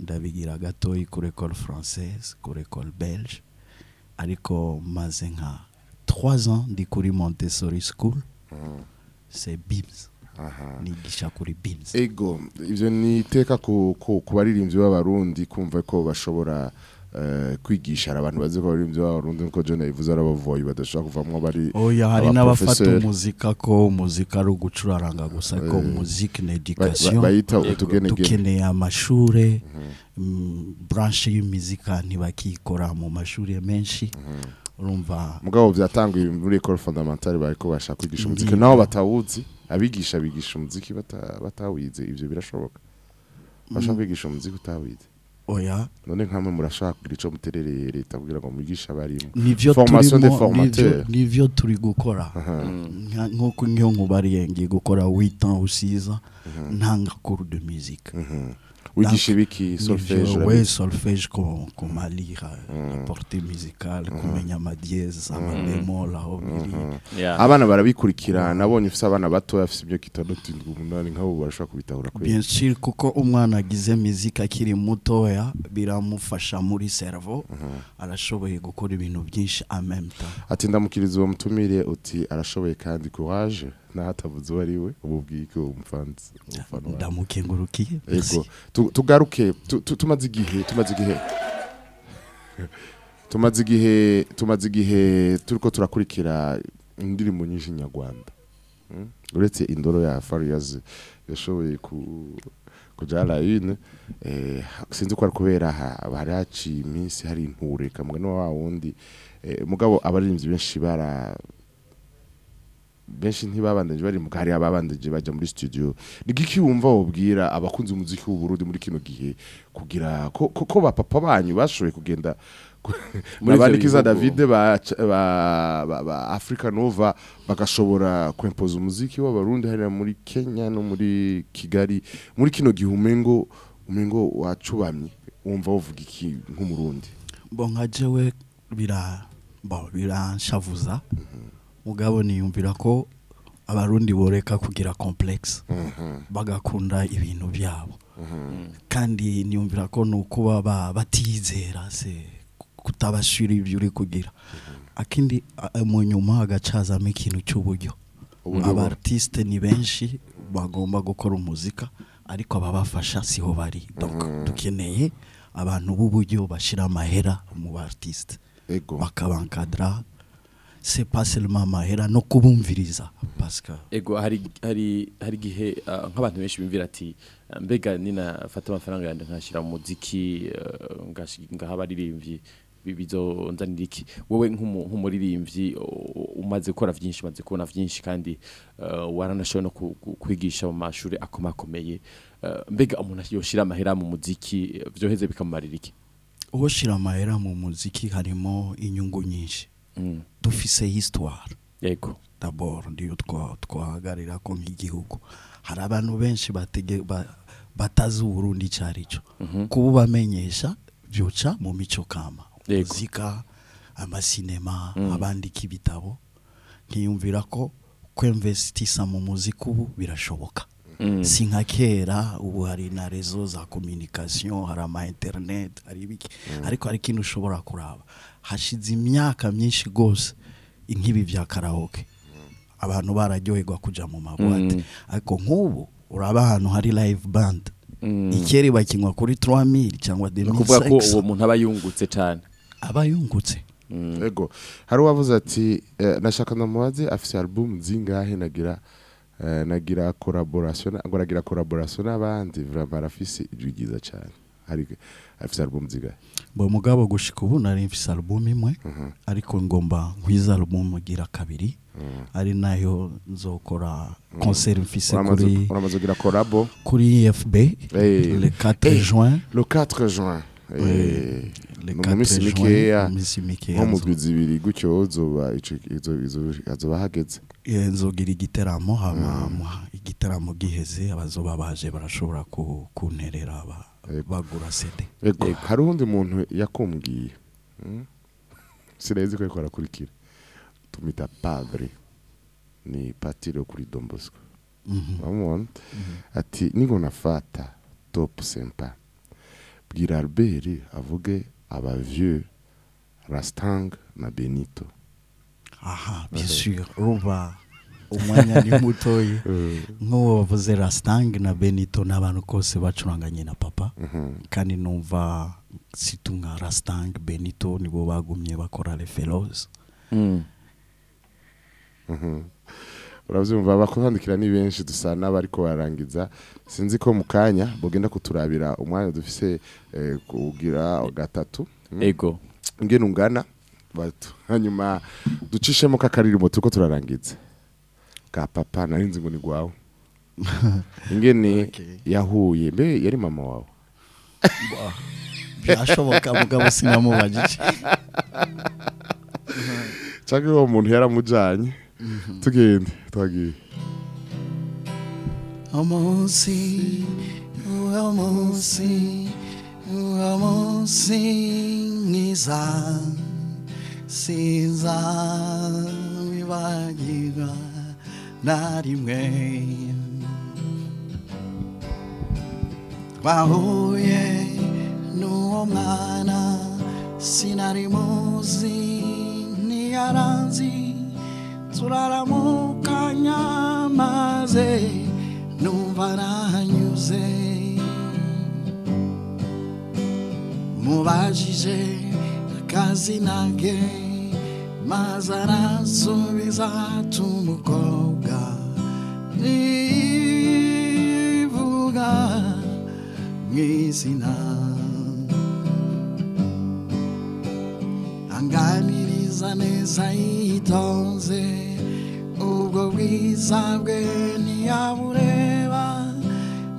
ndabigira gatoyi kuri école française kuri école belge. Ariko maze nka 3 ans ndi kuri montessori school. C'est bims nigisha kuri bims ego ivyo ni iteka ku, baririmbyi b'abarundi kumva ko bashobora kwigisha hari abantu bazi ko abaririmbyi b'abarundi nk'uko John yabivuze ari abavoyi badashobora kuvamwo bari oya hari n'abafata umuzika ko umuzika ari ugucuraranga gusa ko muziki ba- education. bayita utugenegene. Dukeneye amashure mm, branche y'imizika ntibakikora mu mashuri menshi. Urumva mugabo byatanguye muri école fondamentale bariko bashaka kwigisha umuziki. Naho batawuzi abigisha bigisha umuziki bata- batawize ivyo birashoboka. Bashaka kwigisha umuziki utawize oya. None nkamwe murashaka kugira ico muterereye leta kugira ngo mwigishe abarimu nivyo Formation des turimo formateurs. nivyo- turi gukora. Nk'uko nk'iyo nkubariye ngiye gukora 8 ans ou 6 ans ntanga cours de musique. Wigisha ibiki solfège we solfège ko kumalira la portée musicale kumenya amadièse amabemol aho biri yeah. Abana barabikurikira nabonye ufise abana bato bafise imyaka itandatu indwi umunani nk'abo barashobora kubitahura sûr kuko umwana agize muzika akiri mutoya biramufasha muri cerveau arashoboye gukora ibintu byinshi temps. Ati ndamukiriza uwo mutumire uti arashoboye kandi courage naho atavuze uwo ari we umufanzi umufana wawe. ndamukengurukiye ego Tu- tugaruke tu- tu- tumaze igihe tumaze igihe. Tumaze igihe tumaze igihe turiko turakurikira indirimbo nyinshi nyarwanda. Mm. uretse indoro ya Farious yashoboye ku kuja la une eh sinzi ko ari kubera ha- hari haciye iminsi hari impure kamwe no wa wundi. Eh, mugabo abaririmbyi benshi bara benshi ntibabandanje bari mu hari ababandanje baja muri studio. Nigiki wumva wobwira abakunzi umuziki w'u Burundi muri kino gihe? Kugira ko ko, ko bapapa banyu bashoboye kugenda Bihugu. David ba, Africa Nova bagashobora kwempoza umuziki w'abarundi hariya muri Kenya no muri Kigali. Muri kino gihe umengo umengo wacubamye wumva wovuga iki nk'umurundi? Bo nka jewe bira bo biranshavuza mugabo niyumvira ko abarundi boreka kugira complex. Bagakunda ibintu byabo. Kandi niyumvira ko nukuba ba- batizera se. Kutabashira ibyo uri kugira. Akindi a- mu nyuma hagacazamo ikintu cy'uburyo. Uburyo aba bwo- artiste ni benshi bagomba gukora umuzika ariko ababafasha siho bari. Donc dukeneye abantu b'uburyo bashira amahera mu ba artiste ego. Bakabankadra c'est pas seulement amahera no kubumviriza. Parce que ego hari hari hari gihe uh, nk'abantu benshi bimvira ati mbega nina fata amafaranga yanje nkashira mu muziki ngashi- ngaha abaririmbyi bi- bizonzanira iki wowe nk'umu- nk'umuririmbyi umaze gukora vyinshi umaze kubona vyinshi kandi uh, waranashoboye no kwigisha mu mashuri akomakomeye uh, mbega umuntu yoshira amahera mu muziki vyoheze bikamumarira iki? Uwoshira amahera mu muziki harimo inyungu nyinshi. Mm. dufise histoire. Yego. D'abord ndiyo twa- twahagarira ko nk'igihugu hari abantu benshi batazi uburundi icyo ari cyo. Kuba ubamenyesha byoca mu mico kama. Muzika amasinema abandika ibitabo. Nkiyumvira ko kwemvesitisa mu muziki ubu birashoboka. Si nka kera ubu hari na rezo za communication hari ama internet hari ibiki. Ariko hari ikintu ushobora kuraba. Hashize imyaka myinshi rwose nk'ibi bya karaoke. Abantu bararyoherwa kuja mu mabwate. Ariko nk'ubu uraba ahantu hari live band. Ikeri bakinywa kuri 3000 cyangwa ni ukuvuga ko uwo 2500 muntu aba yungutse cyane aba yungutse ego. Hari uwavuze ati eh, nashaka namubaze afise album zingahe nagira eh, nagira collaboration ngo nagira collaboration n'abandi arafise ijwi ryiza cyane hari afise album zingahe? Bo mugabo gushika ubu nari mfise album imwe ariko ngomba nkwiza album gira kabiri ari na yo nzokora concert mfise uramaze kuri uramaze kugira collabo? kuri Eh, le 4 eh, juin le 4 juin. Le ni 4 mu minsi juin, mikeya. mu minsi mikeya. Nko mu ndwi zibiri gutyo azoba hageze eh, nzogira igiteramo hama mu- igiteramo giheze abazoba baje barashobora ku- kunterera bagura ego hari uwundi muntu yakumbwiye? Mm? sinezi ko ariko arakurikira. Tumita padre. Ni patire kuri Don Bosco. Mhm. wamubona ati ningo nafata top sempa. Bwira Albert avuge aba vieux Rastang na Benito. Aha sûr urumva. Umwanya ni mutoyi. Nk'uwo bavuze rastang na benito n'abantu kose bacuranganye na papa. Kandi numva situ nka rastang benito nibo bagumye bakora referose Mm. Urabyumva bakwandikira ni benshi dusa n'abariko barangiza. Sinzi ko mu kanya bugenda kuturabira umwanya dufise eh, kugira gatatu. Mm? ego. Ngene ungana batu. Hanyuma ducishemo kakaririmbo turiko turarangiza. Ka papa narinzi ngo ni gwawe. Ingene yahuye mbe yari mama wawe. Byashoboka mugabo sinamubajije canke uwo muntu yaramujanye? Tugende twagiye umunsi umunsi umunsi mwiza sinza wibagirwa na rimwe twahuye n'uwo mwana sinari muzi ntiyaranzi turaramukanya maze numva aranyuze mubajije akazina ke maze arasubiza ati umukobwa nivuga mu anganiriza neza yitonze ubwo bwiza bwe ntiyabureba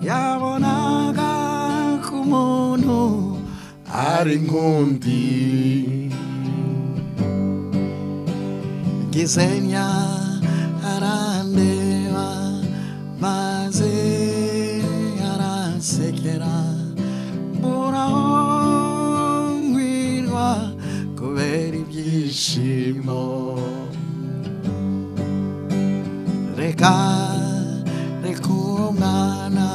yabonaga ku muntu ari nkundi. Gisenya ibyishimo reka reka uwo mwana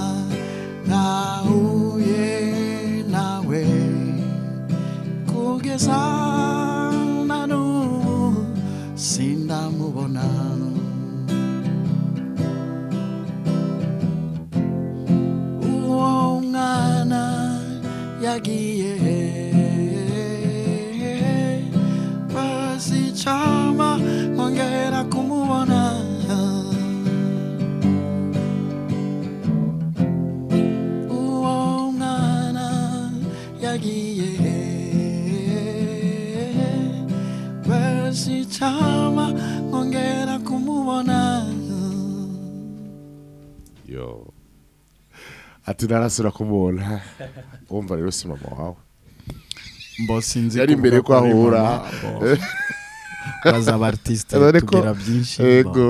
nahuye nawe kugeza na n'ubu sindamubona uwo ati narasura kumubona wumva rero si mama wawe mbo sinzi Yari imbere ko ahura. baza ko- tugira byinshi bo. ego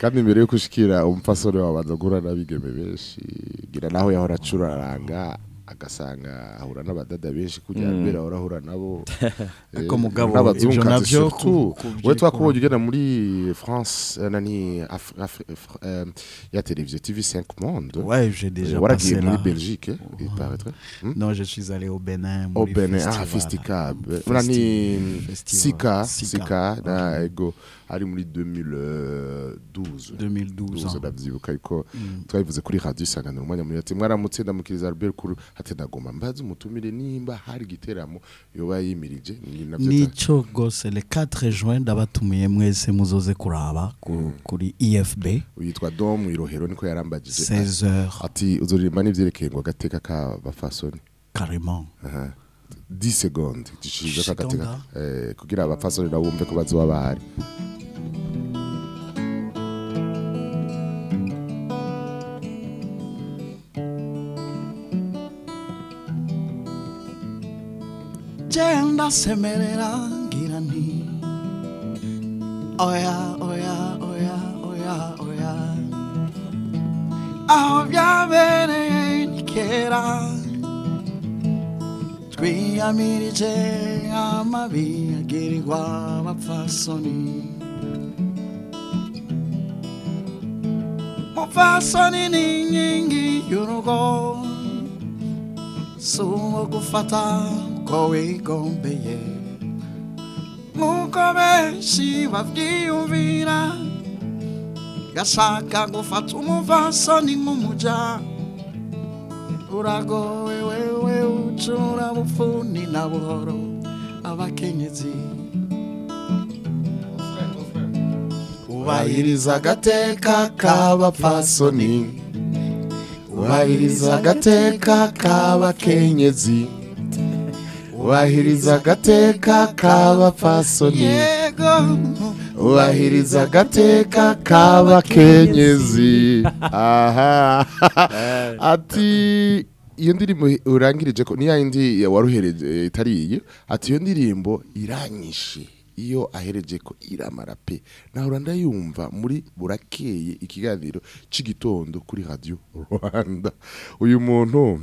kandi mbere yo gushikira umupfasoni wabanza guhura n'abigeme benshi gira naho yahora acuraranga agasanga ahura n'abadada benshi kugira Mm. mbere nabo Eh, navyo we twakubonye ugenda muri france eh, nani eh, ya tv 5 monde Ouais, j'ai déjà Eh, passé belgique eh, il paraîtrait Hmm? Non, je suis allé au Bénin. au Benin ah festival. nani sika Sika. sika na ego ari muri 2012 2012 ans. ndavyibuka ariko twabivuze kuri radio isanganiro umwanya muri ati mwaramutse ndamukiriza Albert kuru ati ndagomba mbaze umutumire nimba hari igiteramo yoba yimirije nico gose le 4 juin ndabatumiye mwese muzoze kuraba ku- kuri ifb yitwa Dom Irohero niko yarambagije 16 heures. Ati uzoririmba n'ivyerekeye ngo agateka ka bafasoni. Carrément. Aha. 10 secondes gishiriza Seconda. kagateka. eh kugira abafasoni nabo bumve ko bazoba bahari genda semerera ngira nti oya oya oya oya oya. Aho byabereye ni kera twiyamirije amabi agirirwa abapfasoni mupfasoni ni inkingi y'urugo si uwo gufata ko wigombeye nk'uko benshi babyiyumvira gashaka gufata umuvasoni nk'umuja uragowe wewe ucura bufuni na buhoro abakenyezi ubahiriza agateka k'abapfasoni ubahiriza agateka k'abakenyezi ubahiriza agateka k'abapfasoni. Yego. Ubahiriza agateka k'abakenyezi. Aha. Ati iyo ndirimbo urangirije ko niya yindi waruhereje itari iyi? Ati iyo ndirimbo iranyishe. Iyo ahereje ko iramara pe. Nahora ndayumva muri burakeye ikiganiro c'igitondo kuri radio Rwanda. Uyu muntu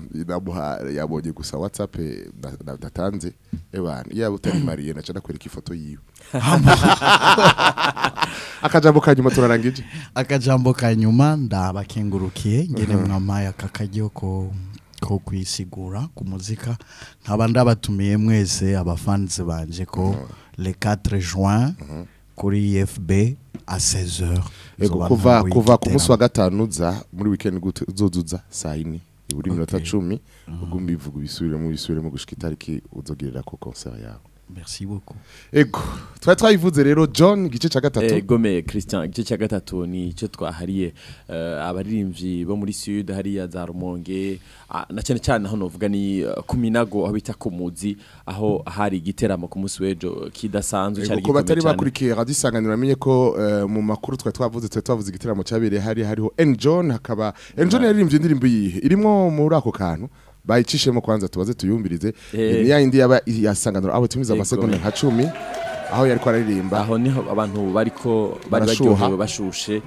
yabonye gusa WhatsApp na- na- natanze ebana yaba utari mariye naca ndakwereka ifoto yiwe. Akajambo kanyuma turarangije? Akajambo ka nyuma ndabakengurukiye ngene mwamaye aka karyo ko ko kwisigura ku muzika. Nkaba ndabatumiye mwese abafanzi banje ko le 4 juin kuri IFB à 16h Ego kuva kuva ku munsi wa gatanu za muri weekend gute uzozuza saa yine iburi minota Okay. cumi ugumba ivuga ibisubiremo bisubiremo gushika itariki uzogirira ko concert yawe. Merci beaucoup. Ego twari twayivuze rero john igice cya gatatu. Eh, gome christian igice cya gatatu ni icyo twahariye. Eh, abaririmbyi bo muri sud hariya za rumonge ah, na cyane cyane aho novuga ni eh, ku minago aho bita ku muzi aho hari igiteramo ku munsi w'ejo kidasanzwe Ego, cyari ko batari gikomeye cyane bakurikiye radio isanganiro bamenye ko mu makuru twari twavuze twari twavuze igitaramo cyabereye hari hariho N John hakaba N John yaririmbye indirimbo yihe irimo muri ako kantu bayicishemo kwanza tubaze tuyumvirize. Eh. ni ya yindi yaba yasanganiro abo tumiza Ego, amasegonda nka 10 aho yari ko araririmba. Aho ni ho abantu bariko bari baryohewe bashushe.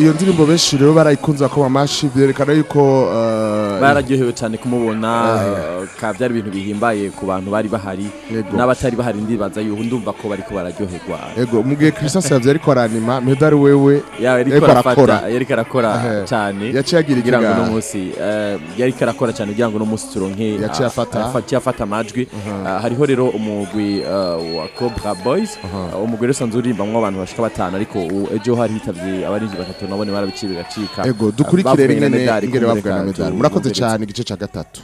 Iyo ndirimbo benshi rero barayikunze bakoma amashi byerekana yuko eh, bararyohewe cyane kumubona byari ibintu bihimbaye ku bantu bari bahari Yego. n'abatari bahari ndibaza yuko ndumva ko bariko bararyoherwa ego mu gihe Christian Savye ariko aranima medali wewe yariko arakora. yariko arakora cyane Yaciye agira ikiganza. uno munsi eh, yariko arakora cyane kugira ngo uno munsi turonke Yaciye ah, afata. ah, yaciye afata amajwi Ah, hariho rero umugwi eh, wa Cobra Boys Ah, umugwi rero usanzwe urimbamwo abantu bashika batanu ariko ejo hari hitavye abarinzi batatu nabone barabiciye bigacika ego dukurikire medali, ingere bavuga na medali tu- murakoze cyane igice cya gatatu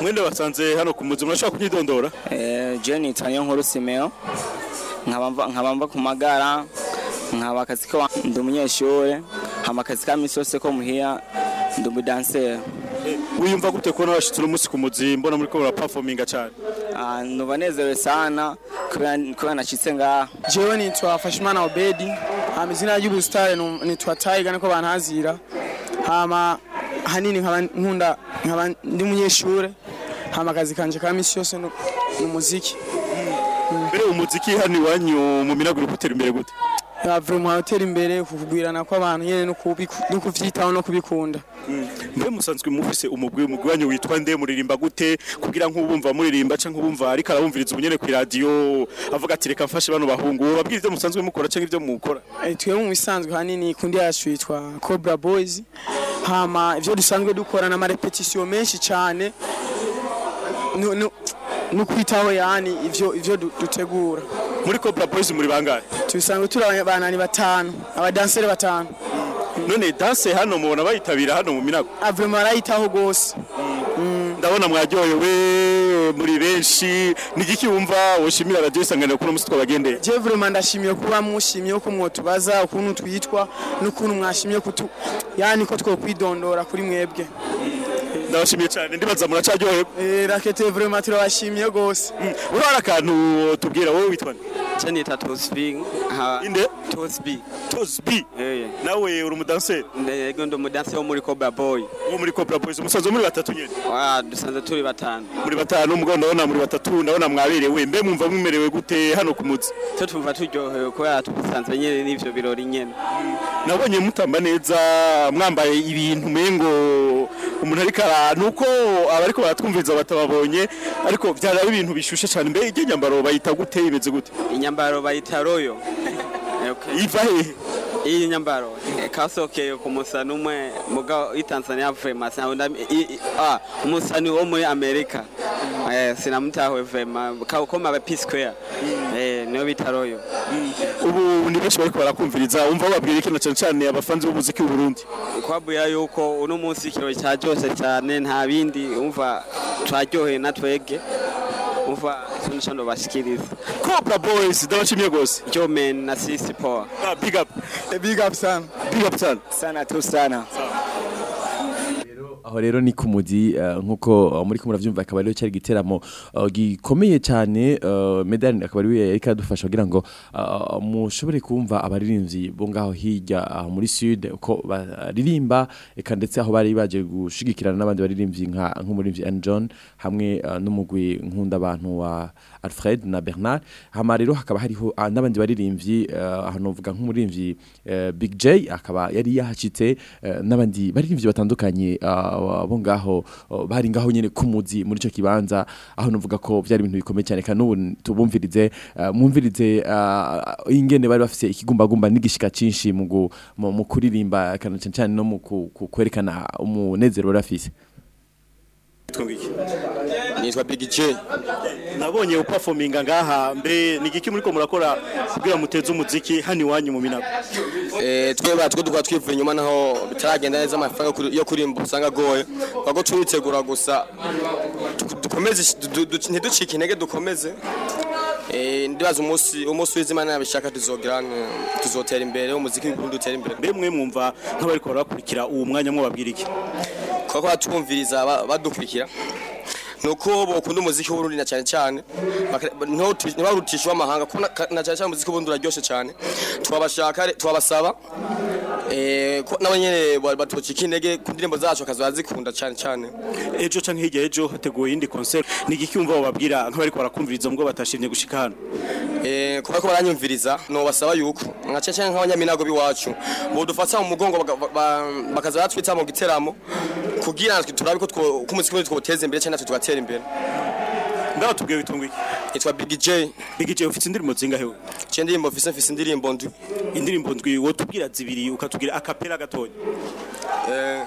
mwende basanze hano ku muzi murashobora kunyidondora Eh, Jenny Tanyo Nkuru Simeo. Nkaba mva- nkaba ku magara nkaba akazi ko ndi umunyeshuri hama akazi ka misi yose ko muhira ndi umudanseri. Wiyumva gute kubona washitse uno munsi ku muzi? Mbona muri ko murapafominga cyane. Ah, ndumva nezerewe sana kubera nashitse ngaha. Jewe nitwa Fashimana Obedi hama izina ry'ubusitari nitwa Taiga niko bantazira hama hanini nkaba nkunda nkaba ndi umunyeshure hama akazi kanje ka misi yose ni umuziki. Mbere umuziki hano iwanyu mu minaguro gutera imbere gute? Mu hoteli imbere kukugwirana kw'abantu nyene no kubiku- no kubikunda. Mbe musanzwe mufise umugwi umugwi wanyu witwa nde muririmba gute? Kugira nk'ubumva muririmba canke nk'ubumva ariko arabumviriza ubunyene ku radio. Avuga ati reka mfashe bano bahungu babwira ivyo musanzwe mukora canke ivyo mukora. Eh, twebwe mu bisanzwe hanini kundi yacu yitwa Cobra Boys. Hama ivyo dusanzwe dukora n'amarepetisiyo menshi cyane no, kwitaho yani ivyo ivyo du- dutegura. Muri Cobra Boys muri bangahe? Tubisanzwe turi abanani batanu abadanseri batanu. None danse hano mubona bayitabira hano mu minago? Avema barayitaho gose. Ndabona mwaryohewe muri benshi. Nigiki wumva woshimira radio isanganiro kuno musi twabagendeye. Je vraiment ndashimiye kuba mushimiye ko mwotubaza ukuntu twitwa n'ukuntu mwashimiye kutu yani ko twokwidondora kuri mwebwe. Ndabashimiye cyane ndibaza muracaryohewe Eh, rakete vraiment turabashimiye gose urabona akantu tubwira wowe witwa nde? Nita Tosbi inde? Tosbi Tosbi eh nawe uri umudanseri? Ndego ndi umudanseri wo muri Cobra Boy. Wo muri Cobra Boys. Umusaza muri batatu nyene? Wa dusanzwe turi batanu. Muri batanu mugabo ndabona muri batatu ndabona mwaberewe mbe mwumva mwimerewe gute hano ku muzi twe tumva turyohewe kubera tubusanzwe nyene n'ivyo birori nyene. Nabonye mutamba neza mwambaye ibintu mengo umuntu ariko ara nuko abariko baratwumviriza batababonye ariko byari ari ibintu bishushe cyane mbe iryo nyambaro bayita gute imeze gute? Inyambaro bayita royo. Iva hehe iyi nyambaro. Eh, kasokeye ku musani umwe muga itanzania vrema ah umusani wo muri amerika. Eh, sinamutawe vrema kawukoma aba p square. Eh, niyo bita royo ubu ni benshi bariko barakumviriza. Umva babwira ikintu cyane cyane abafanzi b'umuziki w'u Burundi. Kwabwira yuko uno munsi ikirori cyaryoshe cyane nta bindi umva twaryoheye na twege umva ikintu cyo ndobashikiriza Cobra Boys. Ndabashimiye gose jo men na sisi poa. Ah, big up. Big up sana big up sana sana tu sana, sana aho rero ni ku muzi eh, nk'uko eh, muri ko murabyumva akaba rero cyari igiteramo eh, gikomeye cyane medani akaba ari we yariko aradufasha kugira ngo mushobore kumva abaririmbyi bo ngaho hirya muri sud uko baririmba eka ndetse aho bari baje gushigikirana n'abandi baririmbyi nka nk'umuririmbyi Anne John hamwe n'umugwi nkunda abantu wa Alfred na Bernard. Hama rero hakaba hariho n'abandi baririmbyi aho novuga nk'umuririmbyi eh, Big J akaba yari yahacitse eh, n'abandi baririmbyi batandukanye ah, bo ngaho bari ngaho nyene kumuzi muri ico kibanza aho novuga ko byari ibintu bikomeye cyane kandi ubu tubumvirize eh, mwumvirize ah, ingene bari bafise ikigumbagumba n'igishika cinshi mu mu kuririmba kana cyane cyane no mu kwerekana umunezero bari bafise. Nitwa Big J. nabonye upafominga ngaha mbe ni igiki muriko murakora kugira muteze umuziki hano iwanyu mu minago Eh, twe batwo dukora twivuye inyuma naho bitaragenda neza amafaranga yo kuri- yo kurimba usanga agoye. Ahubwo turitegura gusa du- dukomeze du- du- ntiducike intege dukomeze. Eh, ndibaza umunsi umunsi w'izimana nabishaka tuzogira eh, tuzotera imbere umuziki w'uburundi utera imbere. Mbe mwe mwumva nk'abariko barakurikira uwo mwanya mwababwira iki? Kuko batwumviriza ba- badukurikira. Nuko bokunda umuziki w'uburundi na cyane cyane baka- ntibaruti- ntibarutishe uw'amahanga kuko na cyane cyane umuziki w'uburundi uraryoshe cyane. Twabashaka twabasaba eh, ko nabo nyene ba- batocika intege ku ndirimbo zacu bakaza bazikunda cyane cyane. Ejo canke hirya ejo hateguwe iyindi concert ni igiki wumva bababwira nk'abariko barakumviriza mubwo batashimye gushika hano? Eh, kuba ko baranyumviriza nobasaba yuko nka cyane cyane nk'abanyaminago b'iwacu bodufata mu mugongo bakaza batwita mu giteramo kugira natwe turabe ko umuziki w'uburundi twoteza imbere cyane natwe tugatera imbere. Ngaho tubwiye bitunga iki? Nitwa Big J. Big J ufite indirimbo zingahe we? Cyo ndirimbo mfise mfise indirimbo ndwi. Indirimbo ndwi wotubwira zibiri ukatubwira akapera gatoya Eh,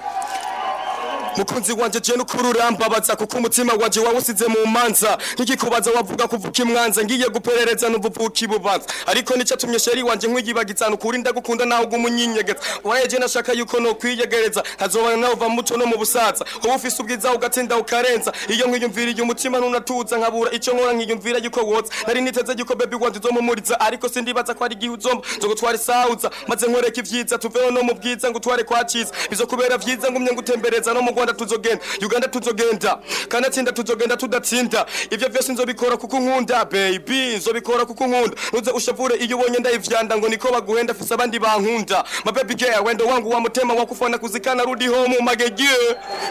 mukunzi wanje je nukuri urambabaza kuko umutima wanje wawusize mu manza. Nk'igikubaza wavuga kuvuka imwanza ngiye guperereza n'uvuvuka ibubanza ariko ni cyo tumye sheri wanje nk'uyibagitsana ukuri ndagukunda nawe ugumunyinyegeza waye je nashaka yuko no kwiyegereza nkazobana nawe uva muto no mu busaza. Uba ufise ubwiza ugatsinda ukarenza. Iyo nkiyumviriye umutima nunatuza nkabura icyo nkora nkiyumvira yuko wotsa nari niteze yuko baby wanje uzomumuriza ariko sindibaza ko ari igihe uzomba. Nzogutwara isauza maze nkoreka ivyiza. Tuveho no mu bwiza ngo utware kwa ciza. Bizokubera vyiza ngumye ngutembereza no mu Rwanda tuzogenda Uganda tuzogenda. Kanatsinda tuzogenda tudatsinda. Ivyo vyose nzobikora kuko nkunda baby nzobikora kuko nkunda nuze ushavure iyo ubonye ndayivyanda ngo niko baguhenda fisa abandi bankunda. My baby girl wendo wangu wa mutema wakufana kuzikana rudi home magege.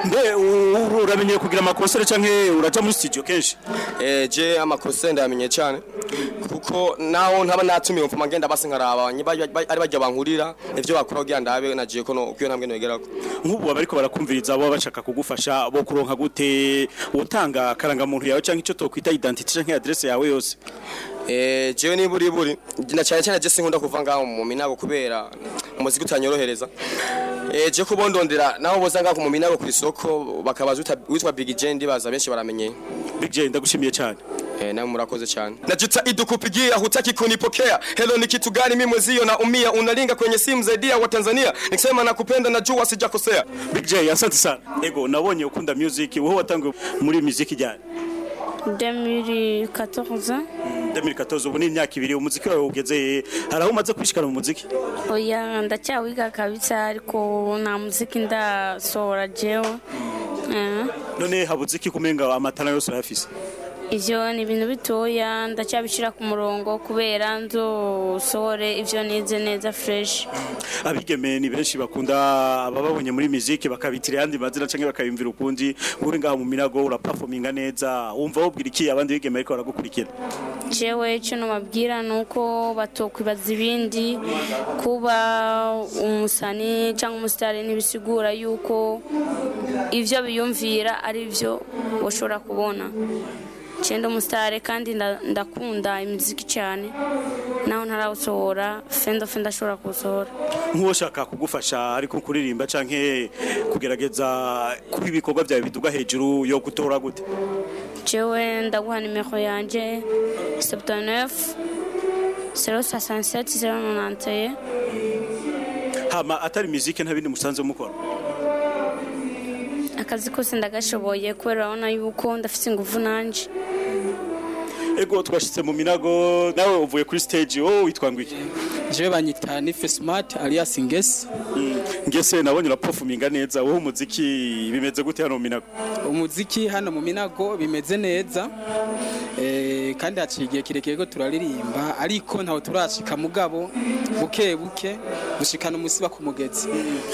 Mbe u- uramenyeye kugira amakonsere canke uraja muri studio kenshi? Eh je amakose ndamenye cyane kuko naho ntaba natumiye mfuma ngenda basi nkaraba. Ari bajya bankurira ivyo bakora kugira ndabe nagiye ko no kuyo ntambwe nogerako. Nk'ubu abariko barakumviriza baba bashaka kugufasha bo kuronka gute utanga karangamuntu yawe canke ico tokwita identity canke adresse yawe yose? Eh, jewe ni buri buri. Na cyane cyane je sinkunda kuva ngaho mu minago kubera umuziki utanyorohereza. Eh je kubondondera naho boza ngaho mu minago ku isoko bakabaza witwa Big J ndibaza benshi baramenye. Big J ndagushimiye cyane. Eh, nawe murakoze cyane. Najita idukupigia hutaki kunipokea. Hello ni kitu gani mimi mwezio na umia? Unalinga kwenye simu zaidi ya wa Tanzania? Nikisema nakupenda najua sijakosea. Big J asante sana. Ego nabonye ukunda music Wewe watangiye muri music jana. 2014 2014 ubu ni imyaka ibiri umuziki wawe ugeze. Hari aho umaze kwishikana mu muziki? Oya ndacyawiga kabisa ariko nta muziki ndasohora jewe Eh, none habuze iki kumenga amatara yose urayafise ivyo ni ibintu bitoya ndacyabishira ku murongo kubera nzosohore ivyo nize neza fresh. Abigeme ni benshi bakunda abababonye muri music bakabitira yandi mazina canke bakabimvira ukundi. Uri ngaho mu minago uraperforminga neza wumva wobwira iki abandi bigeme ariko baragukurikira? Jewe icyo nababwira ni uko batokwibaza ibindi kuba umusani cyangwa umusitari ntibisigura yuko ibyo biyumvira ari byo bashobora kubona. Cyenda umusitari kandi nda- ndakunda imiziki cyane. Naho ntarawusohora fenda fenda ashobora kuwusohora. Nk'uwo shaka kugufasha ariko kuririmba canke kugerageza kuba ibikorwa byawe biduga hejuru yo gutora gute? Jewe ndaguha nimero yanjye 79 067 091 hama atari music nta bindi musanze mukora? Akazi kose ndagashoboye kubera urabona yuko ndafite ingufu nanje. Ego twashitse mu minago nawe uvuye kuri stage wowe witwa ngwiki? Jewe banyita nife smart alias ngesi ngese nabonye uraperforminga neza wowe umuziki bimeze gute hano mu minago? Umuziki hano mu minago bimeze neza. Eh, kandi haciye igihe kirekire ko turaririmba ariko ntawe turashika mugabo buke buke gushikana umusiba ku mugezi.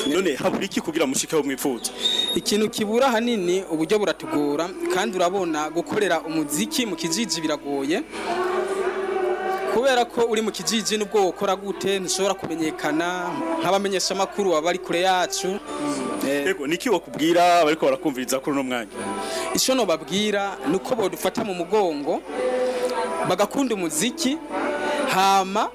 None habura iki kugira mushikeho mwipfuza ikintu kibura hanini uburyo buratugora kandi urabona gukorera umuziki mu kijiji biragoye kubera ko uri mu kijiji nubwo wokora gute ntushobora kumenyekana nk'abamenyesha amakuru baba bari kure yacu. Ego niki wakubwira bariko barakumviriza kuri uno mwanya? icyo nobabwira ni uko bodufata mu mugongo bagakunda umuziki hama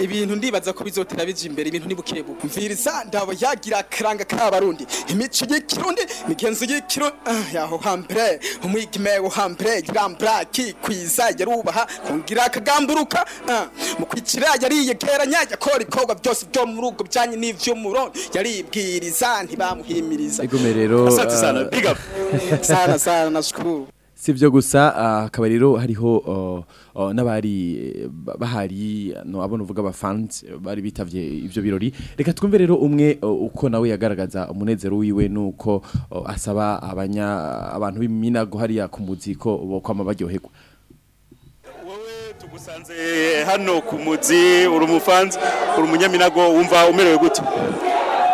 ibintu ndibaza ko bizotera bija imbere ibintu ni buke buke mviriza ndabo yagira akaranga k'abarundi imico y'ikirundi migenzo y'ikirundi ah, yaho hambere umwigime wo hambere girambra kikwiza yarubaha kungira akagamburuka ah, mu kwicira yariyegeranya yakora ibikorwa byose byo mu rugo bijanye n'ivyo murundi yaribwiriza ntibamuhimiriza. Igome rero, sana ah, sana sana nashukuru. Si gusa ah, akaba rero hariho n'abari ba- bahari abona uvuga abafans bari bitavye ivyo birori. Reka twumve rero umwe uko nawe yagaragaza umunezero wiwe nuko asaba abanya abantu b'iminago hariya ku muziko bo kwama baryoherwa. Tugusanze hano ku muzi uri umufanzi uri umunyaminago wumva umerewe gute?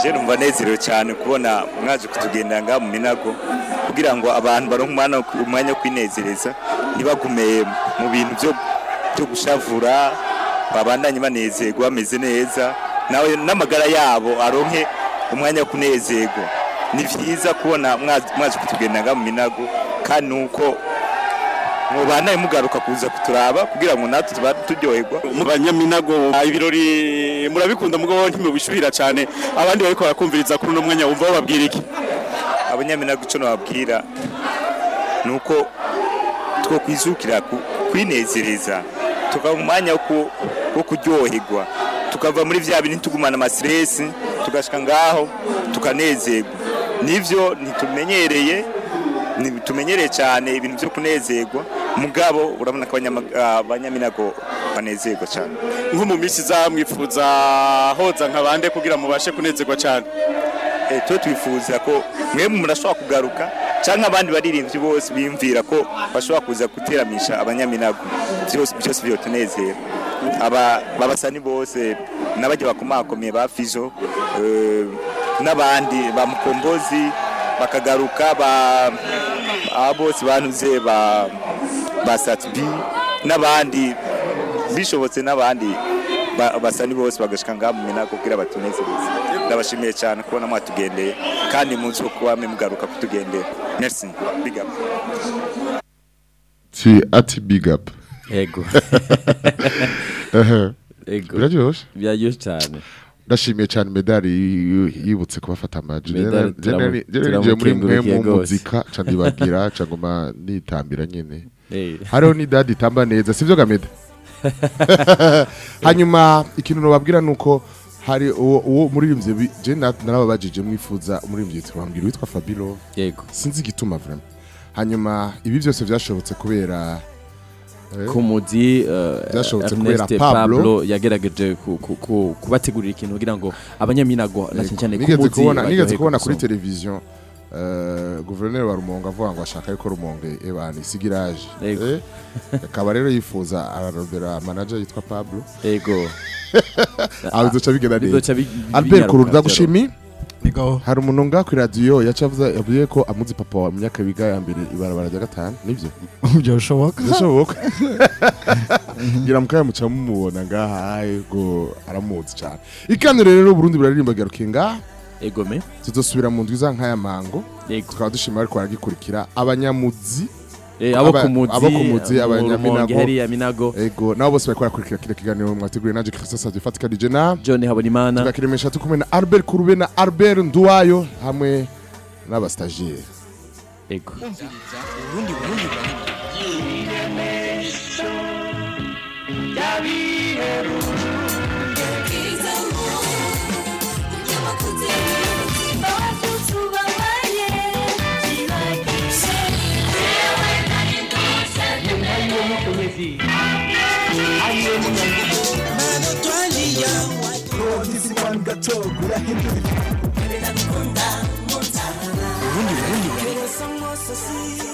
Je numva nezerewe cyane kubona mwaje kutugendera ngaha mu minago kugira ngo abantu baronke umwanya wo kwinezereza ntibagume mu bintu byo gushavura babandanye banezerwa bameze neza nawe n'amagara yabo aronke umwanya wo kunezerwa. Ni vyiza kubona mwaje kutugendera ngaha mu minago kandi nuko mubanaye mugaruka kuza kuturaba kugira ngo natwe tuba turyoherwa. Mu banyaminago ah, ibirori murabikunda mugabo ntimubishuhira cyane. Abandi bariko barakumviriza kuri uno mwanya wumva bababwira iki? Abanyaminago icyo nababwira ni uko two kwizukira ku- kwinezereza tukaba mu mwanya wo kuryoherwa. Tukava muri vya bintu tugumana amasiresi tugashika ngaho tukanezerwa. Nivyo ntitumenyereye ntitumenyereye cyane ibintu byo kunezerwa. Mugabo urabona ko abanyama- ah, abanyaminago banezerwa cyane. Nko mu minsi iza mwifuza hoza nka bande kugira mubashe kunezerwa cyane. Eh tuba twifuza ko mwemwe murashobora kugaruka cyangwa abandi baririmbyi bose biyumvira ko bashobora kuza guteramisha abanyaminago. Byose byose aba babasani bose n'abajya bakomakomeye ba fizo eh, n'abandi ba mukombozi bakagaruka ba aba bose banuze ba ba satbi n'abandi bishobotse n'abandi ba- basani bose bagashika ngaha mu minago kugira batunezereze ndabashimiye cyane kubona mwatugendeye kandi munsi wo kuba mugaruka kutugendera merci big up ti ati big up Ego. Ehe. Ego. biraryoshe Biraryoshe cyane ndashimiye cyane medali yi- yibutse kubafata turamu- jerenije muri mwe mu muzika ca ndibagira ca ngoma nitambira nyene Eh. Hariho ni dadi itamba neza sivyo gameda hanyuma ikintu nobabwira nuko hari uwo muririmbyi narababajije mwifuza umuririmbyi twambwira witwa Fabilo. Yego. Sinzi igituma vraiment. Hanyuma ibi byose byashobotse kubera eh, ku muzi uh, byashobotse kubera Ernest Pablo yagerageje ku- ku- ku- kubategurira ikintu kugira ngo abanyaminago na cyane cyane ku nigeze kubona kuri televiziyo eh, guverineri wa rumonge avuga ngo ashaka yuko rumonge ebana isigiraje Eh, akaba rero yifuza ararondera manager yitwa pablo. Yego. Aho bizoca bigenda neza albert binyaruka, kuruda vyaro. gushimi. Hari umuntu nga ku radiyo yacavuze yavuye ko amuzi papa wa myaka biga ya mbere ibarabara rya gatanu. Nibyo? Byoshoboka byoshoboka ngira mukaya muca mumubona ngaha ngo aramuzi cyane. Ikanire rero Burundi buraririmba garuke ngaha egome. Tuzosubira mu ndwi za nkaya mango. Tukaba dushima ariko baragikurikira abanyamuzi Eh, abo Aba- ku muzi, abo ku muzi mu abanyaminago Rumonge hariya Minago. ego nabo bose bariko barakurikira kino kiganiro. Mwateguye nanje Christophe Sadufatika DJ na John Habonimana. Tugakiremesha tukumwe na Albert Kurube na Albert Nduwayo hamwe n'abastagiaire ego urundi. Burundi urundi burundi